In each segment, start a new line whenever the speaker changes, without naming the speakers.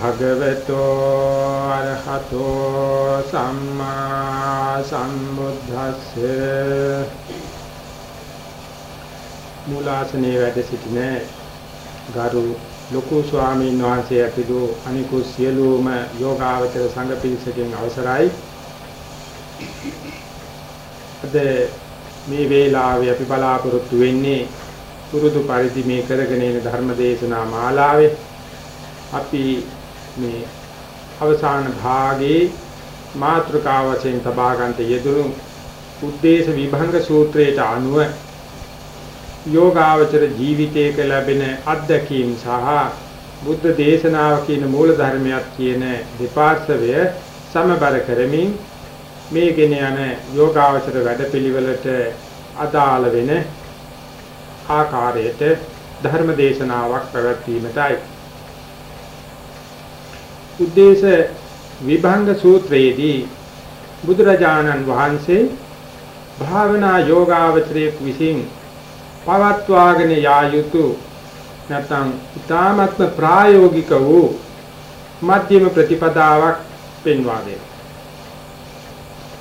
භගවතෝ අරහතෝ සම්මා සම්බුද්දස්සේ. මූලාසනේ වැඩ සිටින ගරු ලොකු ස්වාමීන් වහන්සේ ඇතුළු අනිකුත් සියලුම යෝගාවචර සංඝ පිරිසකින් අවසරයි. අද මේ වේලාවේ අපි බලාපොරොත්තු වෙන්නේ පුරුදු පරිදි මේ කරගෙන යන ධර්ම දේශනා මාලාවේ. අපි මේ අවසාන භාගයේ මාත්‍රකාව වශයෙන් තබා ගන්නට යෙදුණු උද්දේශ විභංග සූත්‍රයට අනුව යෝගාවචර ජීවිතයක ලැබෙන අත්දැකීම් සහ බුද්ධ දේශනාව කියන මූල ධර්මයක් කියන දෙපාර්ශවය සමබර කරමින් මේගෙන යන යෝගාවචර වැඩපිළිවෙලට අදාළ වෙන ආකාරයට ධර්ම දේශනාවක් පැවැත්වීමටයි. උද්දේශ විභංග සූත්‍රයේදී බුදුරජාණන් වහන්සේ භාවනා යෝගාවචරයේ විසින් පවත්වාගෙන යා යුතු නැත්නම් ඊ타ත්ම ප්‍රායෝගික වූ මධ්‍යම ප්‍රතිපදාවක් පෙන්වා දෙනවා.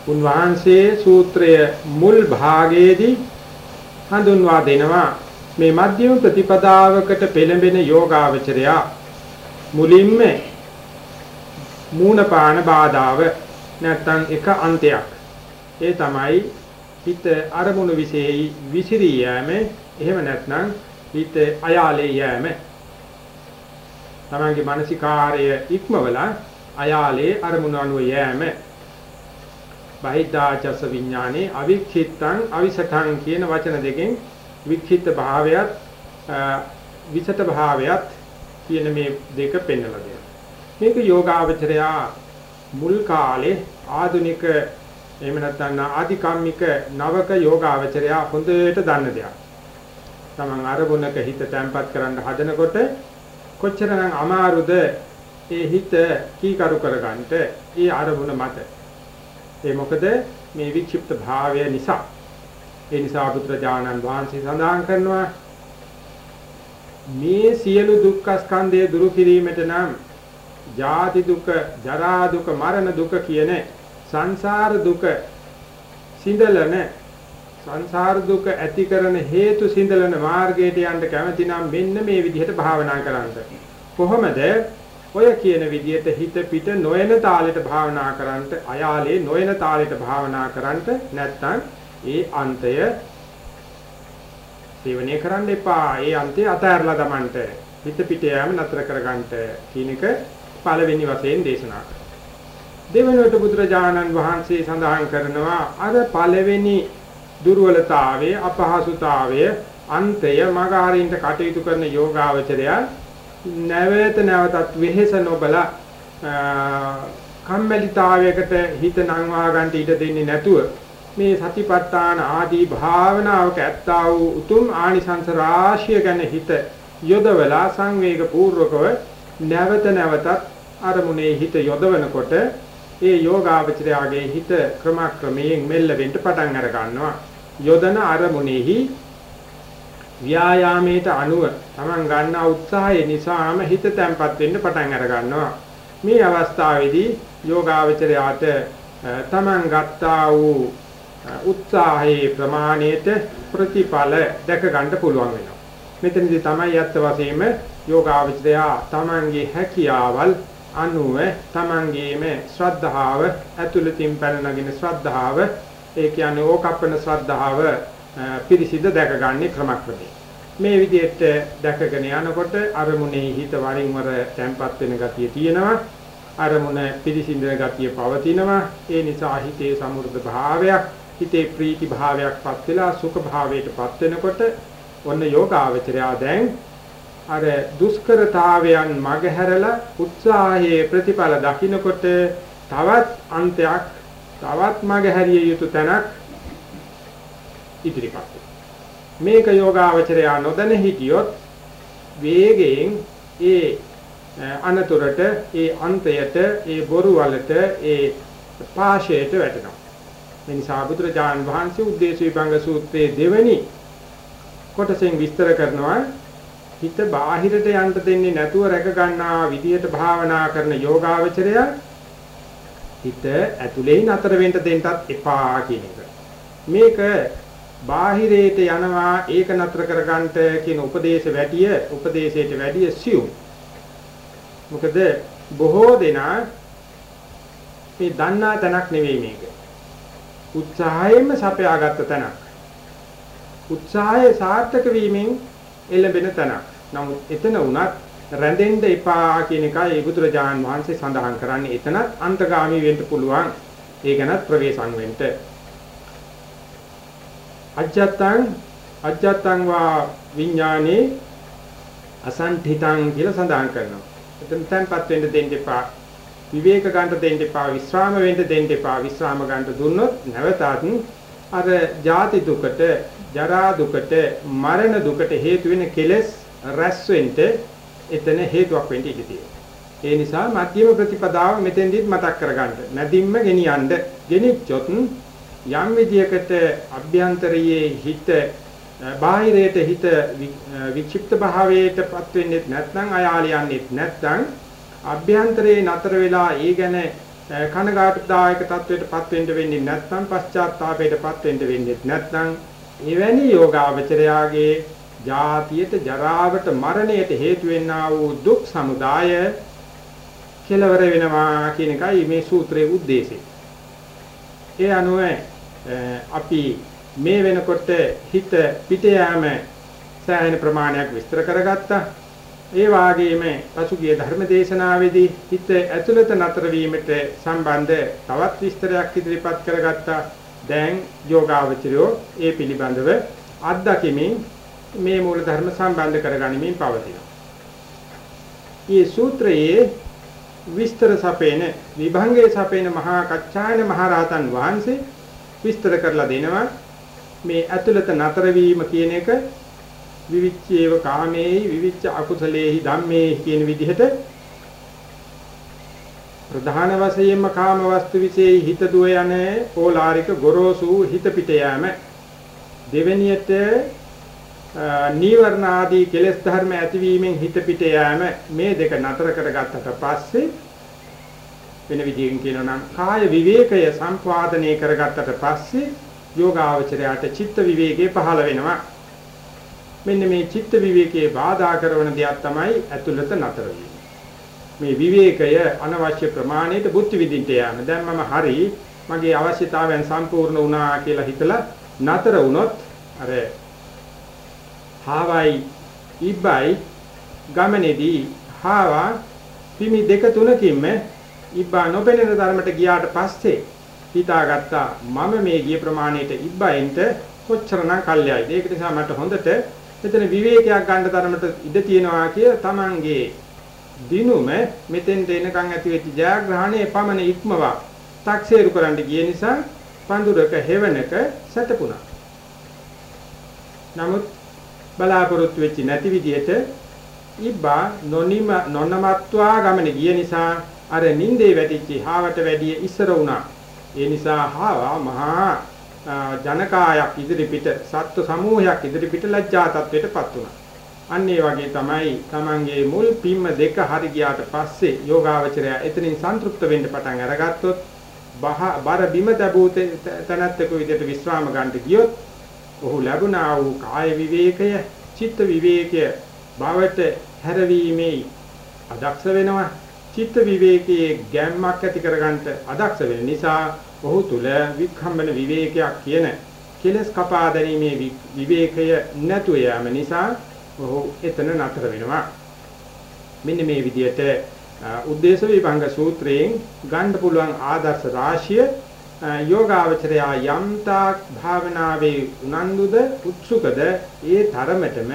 උන්වහන්සේ සූත්‍රය මුල් භාගයේදී හඳුන්වා දෙනවා මේ මධ්‍යම ප්‍රතිපදාවකට පෙළඹෙන යෝගාවචරයා මුලින්ම මූණපාන බාධාව නැත්තම් එක අන්තයක්. ඒ තමයි හිත අරමුණු විශේෂයි විසිරී යෑම. එහෙම නැත්නම් හිත අයාලේ යෑම. තමන්ගේ මානසිකාර්ය ඉක්මවලා අයාලේ අරමුණු අනුව යෑම. බහිද්ධාචස විඥානේ අවික්ඛිතං අවිසතං කියන වචන දෙකෙන් වික්ඛිත භාවයත් විසත භාවයත් කියන මේ දෙක පෙන්වලා දෙනවා. මේක යෝගාවචරයා මුල් කාලේ ආධුනික එහෙම නැත්නම් ආධිකම්මික නවක යෝගාවචරයා හොඳට දන්න දෙයක්. තමන් අරමුණක හිත තැම්පත් කරන්න හදනකොට කොච්චරනම් අමාරුද ඒ හිත කීකරු කරගන්නට ඒ අරමුණ මත. ඒ මොකද මේ වික්ෂිප්ත භාවය නිසා. ඒ නිසා බුදුරජාණන් වහන්සේ සඳහන් කරනවා මේ සියලු දුක්ඛ ස්කන්ධය දුරු කිරීමට නම් ජාති දුක, ජරා දුක, මරණ දුක කියන සංසාර දුක සිඳලන සංසාර දුක ඇති කරන හේතු සිඳලන මාර්ගයට යන්න කැමති නම් මෙන්න මේ විදිහට භාවනා කරන්න. කොහොමද? ඔය කියන විදිහට හිත පිට නොයන තාලෙට භාවනා කරන්නට, අයාලේ නොයන තාලෙට භාවනා කරන්නට නැත්නම් ඒ අන්තය සේවනය කරන්න එපා. ඒ අන්තය අතහැරලා දමන්නට. හිත පිට යෑම නතර කරගන්නට කියන එක පළවෙනි වශයෙන් දේශනා කරනවා. දෙවෙනුවට බුදුරජාණන් වහන්සේ සඳහන් කරනවා අර පළවෙනි දුර්වලතාවයේ අපහසුතාවය අන්තය මගහරින්ට කටයුතු කරන යෝගාවචරය නැවත නැවතත් වෙහෙස නොබල කම්මැලිතාවයකට හිත නංවා ගන්න ඉඩ දෙන්නේ නැතුව මේ සතිපට්ඨාන ආදී භාවනාවක ඇත්තා වූ උතුම් ආනිසංස රාශිය ගැන හිත යොදවලා සංවේග පූර්වකව නැවත නැවතත් අරමුණේ හිත යොදවනකොට ඒ යෝගාවචරයාගේ හිත ක්‍රමක්‍රමයෙන් මෙල්ල වෙන්න පටන් අර ගන්නවා. යොදන අරමුණෙහි ව්‍යායාමයට අනුව Taman ගන්නා උත්සාහය නිසාම හිත තැම්පත් වෙන්න පටන් අර ගන්නවා. මේ අවස්ථාවේදී යෝගාවචරයාට Taman ගත්තා වූ උත්සාහයේ ප්‍රමාණයට ප්‍රතිඵල දැක ගන්න පුළුවන් වෙනවා. මෙතනදී තමයි යත්ත වශයෙන්ම යෝගාවචරයා තමන්ගේ හැකියාවල් අනුව තමන්ගේම ශ්‍රද්ධාව ඇතුළතින් පැන නගින ශ්‍රද්ධාව ඒ කියන්නේ ඕකප්පන ශ්‍රද්ධාව පිරිසිදු දැකගන්නේ ක්‍රමක්‍රමයෙන්. මේ විදිහට දැකගෙන යනකොට අරමුණේ හිත වරින් වර තැම්පත් වෙන ගතිය තියෙනවා. අරමුණ පිරිසිඳන ගතිය පවතිනවා. ඒ නිසා හිතේ සමෘද්ධ භාවයක් හිතේ ප්‍රීති භාවයක්පත් වෙලා සුඛ භාවයටපත් වෙනකොට ඔන්න යෝගාවචරයා දැන් අර දුෂ්කරතාවයන් මගහැරලා උත්සාහයේ ප්‍රතිඵල දකින්නකොට තවත් අන්තයක් තවත් මගහැරිය යුතු තැනක් ඉදිරිපත් මේක යෝගාවචරය නොදැන හිටියොත් වේගයෙන් ඒ අනතුරට ඒ අන්තයට ඒ බොරු වලට ඒ පාශයට වැටෙනවා. මේ නිසා බුදුරජාන් වහන්සේ උද්දේශ විභංග සූත්‍රයේ දෙවැනි කොටසෙන් විස්තර කරනවා හිත බාහිරට යන්න දෙන්නේ නැතුව රැක ගන්නා විදියට භාවනා කරන යෝගාවචරය හිත ඇතුලේ නතර වෙන්න දෙන්නත් එපා කියන එක. මේක බාහිරයට යනවා ඒක නතර කරගන්නට කියන උපදේශ වැඩිය උපදේශයට වැඩිය සියුම්. මොකද බොහෝ දෙනා මේ දන්නා තැනක් නෙවෙයි මේක. උත්සාහයෙන්ම සපයාගත්ත තැනක්. උත්සාහය සාර්ථක වීමෙන් එළඹෙන තැනක්. නමුත් එතන උනත් රැඳෙන්න එපා කියන එකයි බුදුරජාන් වහන්සේ සඳහන් කරන්නේ. එතනත් අන්තගාමී වෙන්න පුළුවන්. ඒ ගැනත් ප්‍රවේශම් වෙන්න. අජත්තං අජත්තං වා විඥානේ අසන්ඨිතං කියලා සඳහන් කරනවා. එතන තැන්පත් වෙන්න දෙන්න එපා. විවේක ගන්න දෙන්න එපා. විශ්‍රාම වෙන්න දෙන්න එපා. විශ්‍රාම ගන්න දුන්නොත් නැවතත් අර ජාති දුකට, ජරා දුකට, මරණ දුකට හේතු වෙන කෙලෙස් රැස් වෙන්න එතන හේතුවක් වෙන්න ඉඩ ඒ නිසා මධ්‍යම ප්‍රතිපදාව මෙතෙන්දිත් මතක් කරගන්න. මැදින්ම ගෙනියන්න. ගෙනිච්චොත් යම් විදියකට අභ්‍යන්තරයේ හිත බාහිරයට හිත වික්ෂිප්ත භාවයටපත් වෙන්නේ නැත්නම් අයාලියන්නේ නැත්නම් අභ්‍යන්තරයේ නතර වෙලා ඒ ගැන කනගාටුදායක තත්වයටපත් වෙන්න වෙන්නේ නැත්නම් පශ්චාත්තාපයටපත් වෙන්න වෙන්නේ නැත්නම් එවැනි යෝගාවචරයාගේ ජාතියට ජරාවට මරණයට හේතු වෙන්නා වූ දුක් සමුදාය කෙලවර වෙනවා කියන එකයි මේ සූත්‍රයේ ಉದ್ದೇಶය. ඒ අනුව අපි මේ වෙනකොට හිත පිට යාම සෑහෙන ප්‍රමාණයක් විස්තර කරගත්තා. ඒ වාගේම පසුගිය ධර්ම දේශනාවේදී හිත ඇතුළත නතර වීමට සම්බන්ධ තවත් විස්තරයක් ඉදිරිපත් කරගත්තා. දැන් යෝගාවචරයෝ ඒ පිළිබඳව අත්දැකීමෙන් මේ මූල ධර්ම සම්බන්ධ කරගනිමින් පවතිනවා. මේ සූත්‍රයේ විස්තර සපේන විභංගයේ සපේන මහා කච්චායන මහරහතන් වහන්සේ විස්තර කරලා දෙනවා මේ ඇතුළත නතර වීම කියන එක විවිච්ඡේව කාමේහි විවිච්ඡ අකුසලේහි ධම්මේහි කියන විදිහට ප්‍රධාන වශයෙන්ම කාම වස්තු විශේෂ හිත දුව යන ඕලාරික ගොරෝසු හිත පිට යෑම දෙවෙනියට නීවරණ ආදී කෙලෙස් ධර්ම ඇතිවීමෙන් හිත පිට යෑම මේ දෙක නතර කරගත්තට පස්සේ වෙන විදිහකින් කියනවා නම් කාය විවේකය සම්පාදනය කරගත්තට පස්සේ යෝගාවචරයට චිත්ත විවේකේ පහළ වෙනවා. මෙන්න මේ චිත්ත විවේකයේ බාධා කරන දෙයක් තමයි ඇතුළත නතර මේ විවේකය අනවශ්‍ය ප්‍රමාණයට බුද්ධ විදින්ට යෑම. දැන් මම හරි මගේ අවශ්‍යතාවයන් සම්පූර්ණ වුණා කියලා හිතලා නතර වුණොත් අර හාවයි ඉබ්බයි ගමනේදී හාවා පිමි දෙක තුනකින්ම ඉබ්බා නොපෙනෙන ධර්මයට ගියාට පස්සේ හිතාගත්තා මම මේ ගිය ප්‍රමාණයට ඉබ්බයින්ට කොච්චරනම් කල්යයිද ඒක නිසා මට හොඳට මෙතන විවේකයක් ගන්න තරමට ඉඩ තියෙනවා කිය තමන්ගේ දිනුම මෙතෙන්ට එනකන් ඇති වෙච්ච ජයග්‍රහණය පමණ ඉක්මවා 탁සේරු කරන්න ගිය නිසා පඳුරක හෙවණක සැතපුණා. නමුත් බලාපොරොත්තු වෙච්ච නැති විදිහට ඉබ්බා නොනිම නොනමත්වා ගමනේ ගිය නිසා අර නින්දේ වැටිච්ච හාවට වැඩිය ඉස්සර වුණා. ඒ නිසා හාවා මහා ජනකායක් ඉදිරිපිට සත්ව සමූහයක් ඉදිරිපිට ලැජ්ජා තත්වයටපත් වුණා. අන්න ඒ වගේ තමයි Tamange මුල් පිම්ම දෙක හරි ගියාට පස්සේ යෝගාවචරය එතනින් සන්තුෂ්ත වෙන්න පටන් අරගත්තොත් බර බිම තැබූ තැනැත්තක විදිහට විශ්‍රාම ගන්න ගියොත් ඔහු ලැබුණා වූ කාය විවේකය, චිත්ත විවේකය බවට හැරවීමේ අදක්ෂ වෙනවා. චිත්ත විවේකයේ ගැම්මක් ඇති කරගන්නට අදක්ෂ වෙන නිසා ඔහු තුල වික්ඛම්බන විවේකයක් කියන කෙලස් කපා දැරීමේ විවේකය නැතු යාම නිසා ඔහු එතන නතර වෙනවා. මෙන්න මේ විදිහට උද්දේශ විභංග සූත්‍රයෙන් ගන්න පුළුවන් ආදර්ශ රාශිය යෝගාවචරයා යම්තාක් භාවනාවේ උනන්දුද උත්සුකද ඒ තරමටම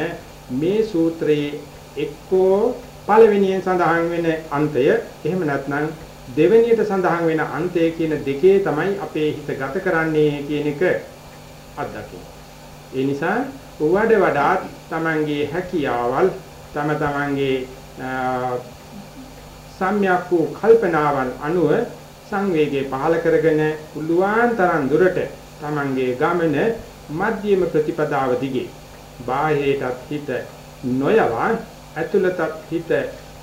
මේ සූත්‍රයේ එක්කෝ පළවෙනියෙන් සඳහන් වෙන අන්තය එහෙම නැත්නම් දෙවෙනියට සඳහන් වෙන අන්තය කියන දෙකේ තමයි අපේ හිත ගත කරන්නේ කියන එක අත්දකින්න. ඒ නිසා වඩ වඩාත් Tamanගේ හැකියාවල් තම Tamanගේ සම්‍යක් වූ කල්පනාවන් අනුව සංවේගයේ පහල කරගෙන පුළුවන් තරම් දුරට Tamanගේ ගමන මධ්‍යම ප්‍රතිපදාව දිගේ බාහිරටත් හිත නොයවා ඇතුළතත් හිත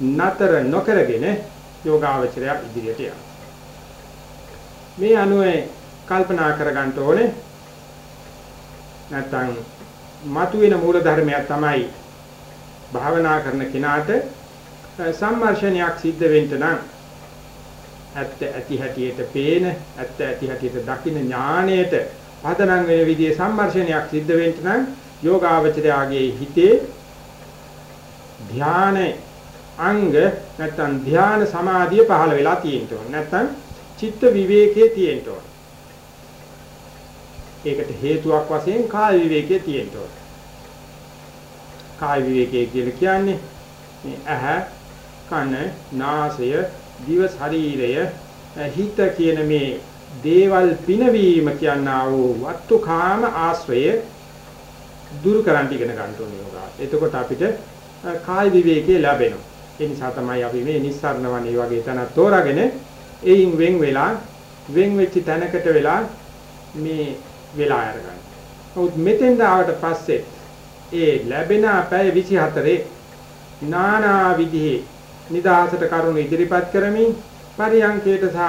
නතර නොකරගෙන යෝගාවචරය ඉදිරියට යනවා. මේ අනුව කල්පනා කරගන්න ඕනේ නැත්නම් මතුවෙන මූල ධර්මයක් තමයි භාවනා කරන කෙනාට සම්මර්ෂණයක් සිද්ධ වෙන්න නම් ඇත්ත ඇති හැටියට පේන ඇත්ත ඇති හැටියට දකින්න ඥාණයට පදනම් වෙන විදිහේ සම්මර්ෂණයක් සිද්ධ වෙන්න නම් යෝගාවචරයාගේ හිතේ ධාන අංග නැත්නම් ධාන සමාධිය පහළ වෙලා තියෙන්න ඕන. නැත්නම් චිත්ත විවේකයේ තියෙන්න ඕන. ඒකට හේතුවක් වශයෙන් කාය විවේකයේ තියෙන්න ඕන. කාය විවේකයේ කියලා කියන්නේ මේ ඇහ කන නාසය දිව ශරීරය හිත කියන මේ දේවල් පිනවීම කියනා වූ වත්තුකාම ආශ්‍රය දුරු කරන්න ඉගෙන ගන්න ඕනේ යෝගා. එතකොට අපිට කාය විවේකයේ ලැබෙනවා. ඒ නිසා තමයි අපි මේ නිස්සාරණ වනේ වගේ තැනක් තෝරාගෙන එයින් වෙන් වෙලා වෙන් වෙච්ච තැනකට වෙලා මේ වෙලා අරගන්න. නමුත් මෙතෙන් ආවට පස්සේ ඒ ලැබෙන පැය 24 නානා විදිහේ නිදාසට කරුණු ඉදිරිපත් කරමින් පරියංකේට සහ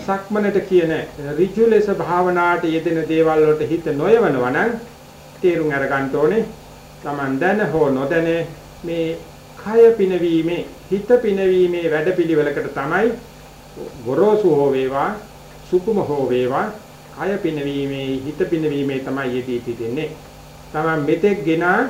සක්මනට කියන ඍජු ලෙස භාවනාවට යෙදෙන දේවල් වලට හිත නොයවනවා නම් තේරුම් අරගන්න ඕනේ. Taman දැන හෝ නොදැන මේ කය පිනවීමේ හිත පිනවීමේ වැඩපිළිවෙලකට තමයි ගොරෝසු හෝ වේවා සුකුම හෝ වේවා කය පිනවීමේ හිත පිනවීමේ තමයි යෙදී සිටින්නේ. Taman මෙතෙක් ගෙනා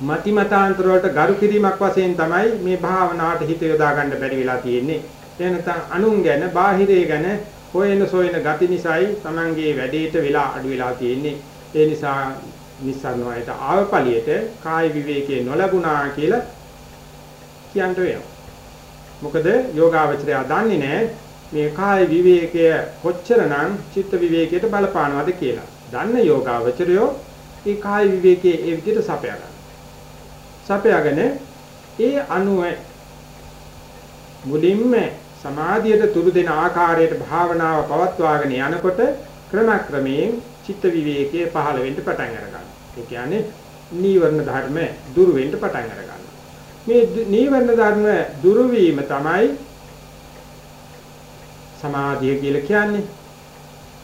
මති මතාන්තර වලට ගරු කිරීමක් වශයෙන් තමයි මේ භාවනාවට හිත යොදා ගන්න බැරි වෙලා තියෙන්නේ. ඒ නැත්නම් අනුන් ගැන, බාහිරේ ගැන හොයන සොයන ගති නිසායි Tamanගේ වැඩේට වෙලා අඩු වෙලා තියෙන්නේ. ඒ නිසා නිස්සාරණයට ආවපලියට කාය විවේකේ නොලැබුණා කියලා කියන්න වෙනවා. මොකද යෝගාවචරය දන්නේ නැහැ මේ කාය විවේකය කොච්චරනම් චිත්ත විවේකයට බලපානවද කියලා. දන්න යෝගාවචරයෝ ඒ කාය විවේකයේ ඒ විදිහට සපයා ගන්න. සපයාගෙන ඒ අනුව මුලින්ම සමාධියට තුරු දෙන ආකාරයට භාවනාව පවත්වාගෙන යනකොට ක්‍රමක්‍රමයෙන් චිත්ත විවේකයේ පහළ වෙන්න පටන් අරගන්නවා. ඒ කියන්නේ නීවරණ ධර්ම දුරු වෙන්න පටන් අරගන්නවා. මේ නීවරණ ධර්ම දුරු වීම තමයි සමාධිය කියලා කියන්නේ.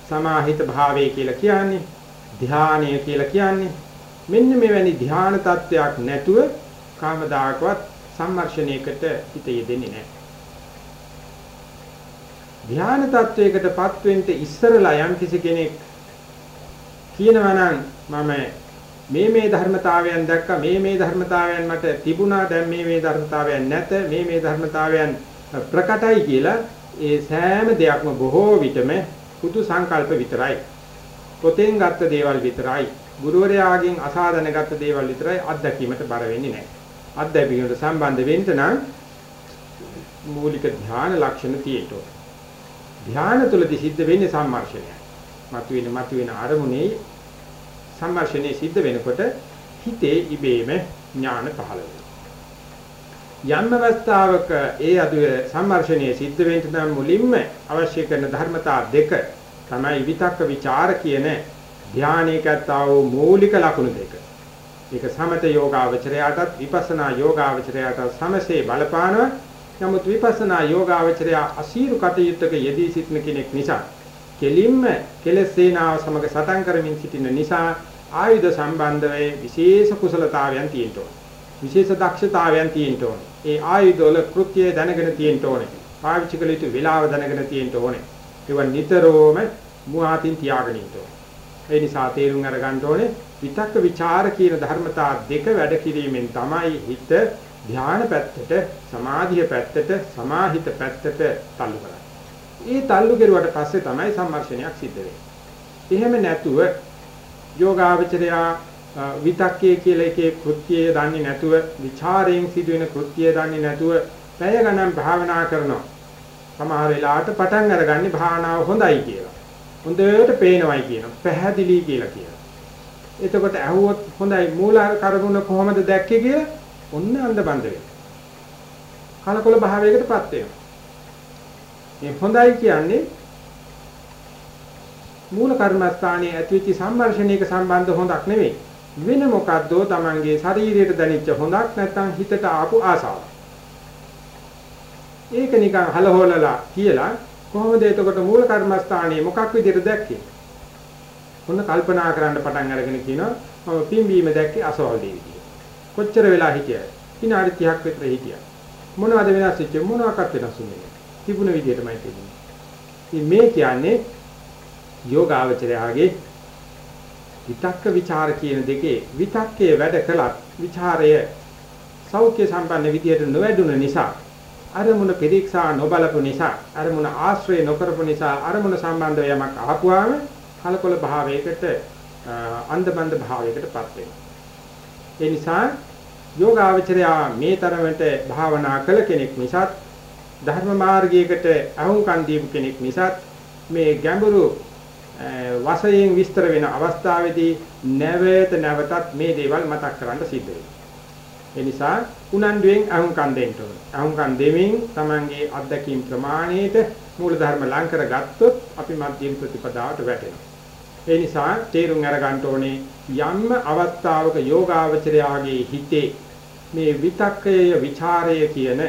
සමාහිත භාවය කියලා කියන්නේ. ධානය කියලා කියන්නේ. මෙන්න මෙවැනි ධාන තත්වයක් නැතුව කාමදායකවත් සම්මර්ෂණයකට හිත යෙදෙන්නේ නැහැ. ධාන තත්වයකටපත් වෙන්න ඉස්සරලා යම් කිසි කෙනෙක් කියනවා නම් මම මේ මේ ධර්මතාවයන් දැක්කා මේ මේ ධර්මතාවයන් මට තිබුණා දැන් මේ මේ ධර්මතාවයන් නැත මේ මේ ධර්මතාවයන් ප්‍රකටයි කියලා ඒ සෑම දෙයක්ම බොහෝ විටම පුදු සංකල්ප විතරයි පොතෙන් ගත්ත දේවල් විතරයි ගුරුවරයාගෙන් අසා දැනගත්ත දේවල් විතරයි අත්දැකීමට බර වෙන්නේ නැහැ. අත්දැකීමට සම්බන්ධ වෙන්න නම් මූලික ධ්‍යාන ලක්ෂණ තියෙන්න ධ්‍යාන තුලදී සිද්ධ වෙන්නේ සම්මර්ෂණය. මතුවෙන මතුවෙන අරමුණේ සම්මර්ෂණය සිද්ධ වෙනකොට හිතේ ඉබේම ඥාන පහළ වෙනවා. යම් අවස්ථාවක ඒ අදුව සම්මර්ෂණය සිද්ධ වෙන්න නම් මුලින්ම අවශ්‍ය කරන ධර්මතා දෙක තමයි විතක්ක ਵਿਚාර කියන ධානයකට ආව මූලික ලක්ෂණ දෙක. ඒක සමත යෝගාවචරයටත් විපස්සනා යෝගාවචරයටත් සමසේ බලපානවා. නමුත් විපස්සනා යෝගාවචරය අසීරු කටයුත්තක යෙදී සිටින කෙනෙක් නිසා කෙලින්ම කෙලස් සේනාව සමග සටන් කරමින් සිටින නිසා ආයුධ සම්බන්ධව විශේෂ කුසලතාවයන් තියෙන්න ඕනේ. විශේෂ දක්ෂතාවයන් තියෙන්න ඕනේ. ඒ ආයුධ වල කෘත්‍යය දැනගෙන තියෙන්න ඕනේ. පාවිච්චි කළ යුතු වෙලාව දැනගෙන තියෙන්න ඕනේ. ඒවා නිතරම මුවාතින් තියාගෙන ඉන්න ඕනේ. ඒ නිසා තේරුම් අරගන්න ඕනේ විතක්ක ਵਿਚාර කියන ධර්මතා දෙක වැඩ කිරීමෙන් තමයි හිත ධානය පැත්තට, සමාධිය පැත්තට, සමාහිත පැත්තට تعلق කරන්නේ. ඒ تعلق කරුවට පස්සේ තමයි සම්මර්ෂණයක් සිද්ධ වෙන්නේ. එහෙම නැතුව යෝගාවචරයා විතක්කයේ කියලා එකේ කෘත්‍යය දන්නේ නැතුව, ਵਿਚාරයෙන් සිදුවෙන කෘත්‍යය දන්නේ නැතුව පැය ගණන් භාවනා කරනවා. සමහර වෙලාවට පටන් අරගන්නේ භාවනාව හොඳයි කියලා. හොඳට පේනවයි කියනවා. පැහැදිලි කියලා කියනවා. එතකොට ඇහුවොත් හොඳයි මූල කර්මුණ කොහොමද දැක්කේ කියලා ඔන්න අන්ධබන්ද වෙනවා. කලකොල භාවයකටපත් වෙනවා. මේ හොඳයි කියන්නේ මූල කර්මස්ථානයේ ඇතිවෙච්ච සම්මර්ෂණයක සම්බන්ධ හොඳක් නෙවෙයි. වෙන මොකද්දෝ Tamange ශරීරයට දැනෙච්ච හොඳක් නැත්නම් හිතට ආපු ආසාවක්. ඒක නිකන් හලහොලලා කියලා කොහොමද එතකොට මූල කර්මස්ථානයේ මොකක් විදිහට දැක්කේ? ඔන්න කල්පනා කරන්න පටන් අරගෙන කියනවා මම පිම්බීම දැක්කේ අසවලදී විදියට. කොච්චර වෙලා හිටියද? විනාඩි 30ක් විතර හිටියා. මොනවද වෙනස් වෙච්ච මොනවාක්වත් වෙනස්ුනේ නැහැ. තිබුණ විදියටමයි තිබුණේ. ඉතින් මේ කියන්නේ යෝගාවචරයාගේ විතක්ක ਵਿਚාර කියන දෙකේ විතක්කේ වැඩ කළත් ਵਿਚාරය සෞඛ්‍ය සම්පන්න විදියට නොවැඩුණ නිසා අරමුණ පිරික්සා නොබලපු නිසා අරමුණ ආශ්‍රය නොකරපු නිසා අරමුණ සම්බන්ධව යමක් අහපුවාම කලකොල භාවයකට අන්ධබන්ධ භාවයකටපත් වෙනවා. ඒ නිසා යෝගාවචරයා මේ තරමට භාවනා කළ කෙනෙක් නිසාත් ධර්ම මාර්ගයකට අහුම්කන් දීපු කෙනෙක් නිසාත් මේ ගැඹුරු වශයෙන් විස්තර වෙන අවස්ථාවේදී නැවත නැවතත් මේ දේවල් මතක් කරන්න සිද්ධ වෙනවා. ඒ නිසා උනන්දුවෙන් අහුම්කම් දෙන්න ඕන. අහුම්කම් දෙමින් Tamange අත්දැකීම් ප්‍රමාණයට මූලධර්ම ලං කරගත්තොත් අපි මධ්‍යම ප්‍රතිපදාවට වැටෙනවා. ඒ නිසා තේරුම් අරගන්න ඕනේ යම්ම අවස්ථාවක යෝගාවචරයාගේ හිතේ මේ විතක්කය, ਵਿਚාරය කියන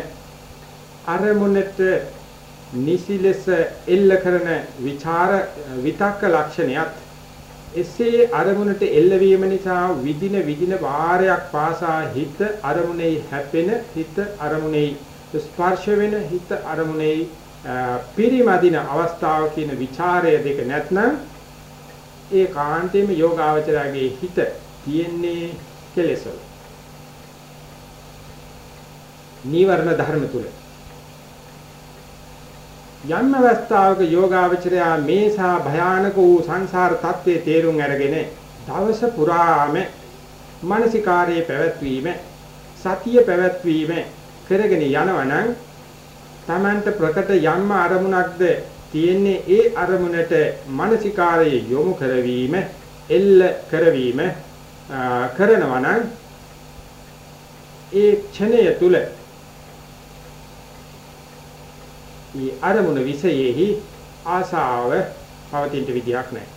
අරමුණට නිසිලෙස එල්ල කරන විචාර විතක්ක ලක්ෂණයත් එසේ අරමුණට එල්ලවීම නිසා විදින විදින වාරයක් පාසා හිත අරමුණේ හැපෙන හිත අරමුණේ ස්පර්ශ වෙන හිත අරමුණේ පිරිමදින අවස්ථාව කියන ਵਿਚාරය දෙක නැත්නම් ඒ කාන්තේම යෝගාවචරයේ හිත තියෙන්නේ කෙලෙසවල. නීවරණ ධර්ම තුල. යම් අවස්ථාවක යෝගාවචරයා මේසා භයානක වූ සංසාර තත්ත්වයේ තේරුම් අරගෙන දවස පුරාම මානසිකාර්යයේ පැවැත්වීම සතිය පැවැත්වීම කරගෙන යනවනම් Tamanට ප්‍රකට යම් අරමුණක්ද තියෙන්නේ ඒ අරමුණට මානසිකාරයේ යොමු කරවීම එල්ල කරවීම කරනවා නම් ඒ ක්ෂණය තුල මේ අරමුණ විශේෂෙහි ආසාව පවතින විදියක් නැහැ.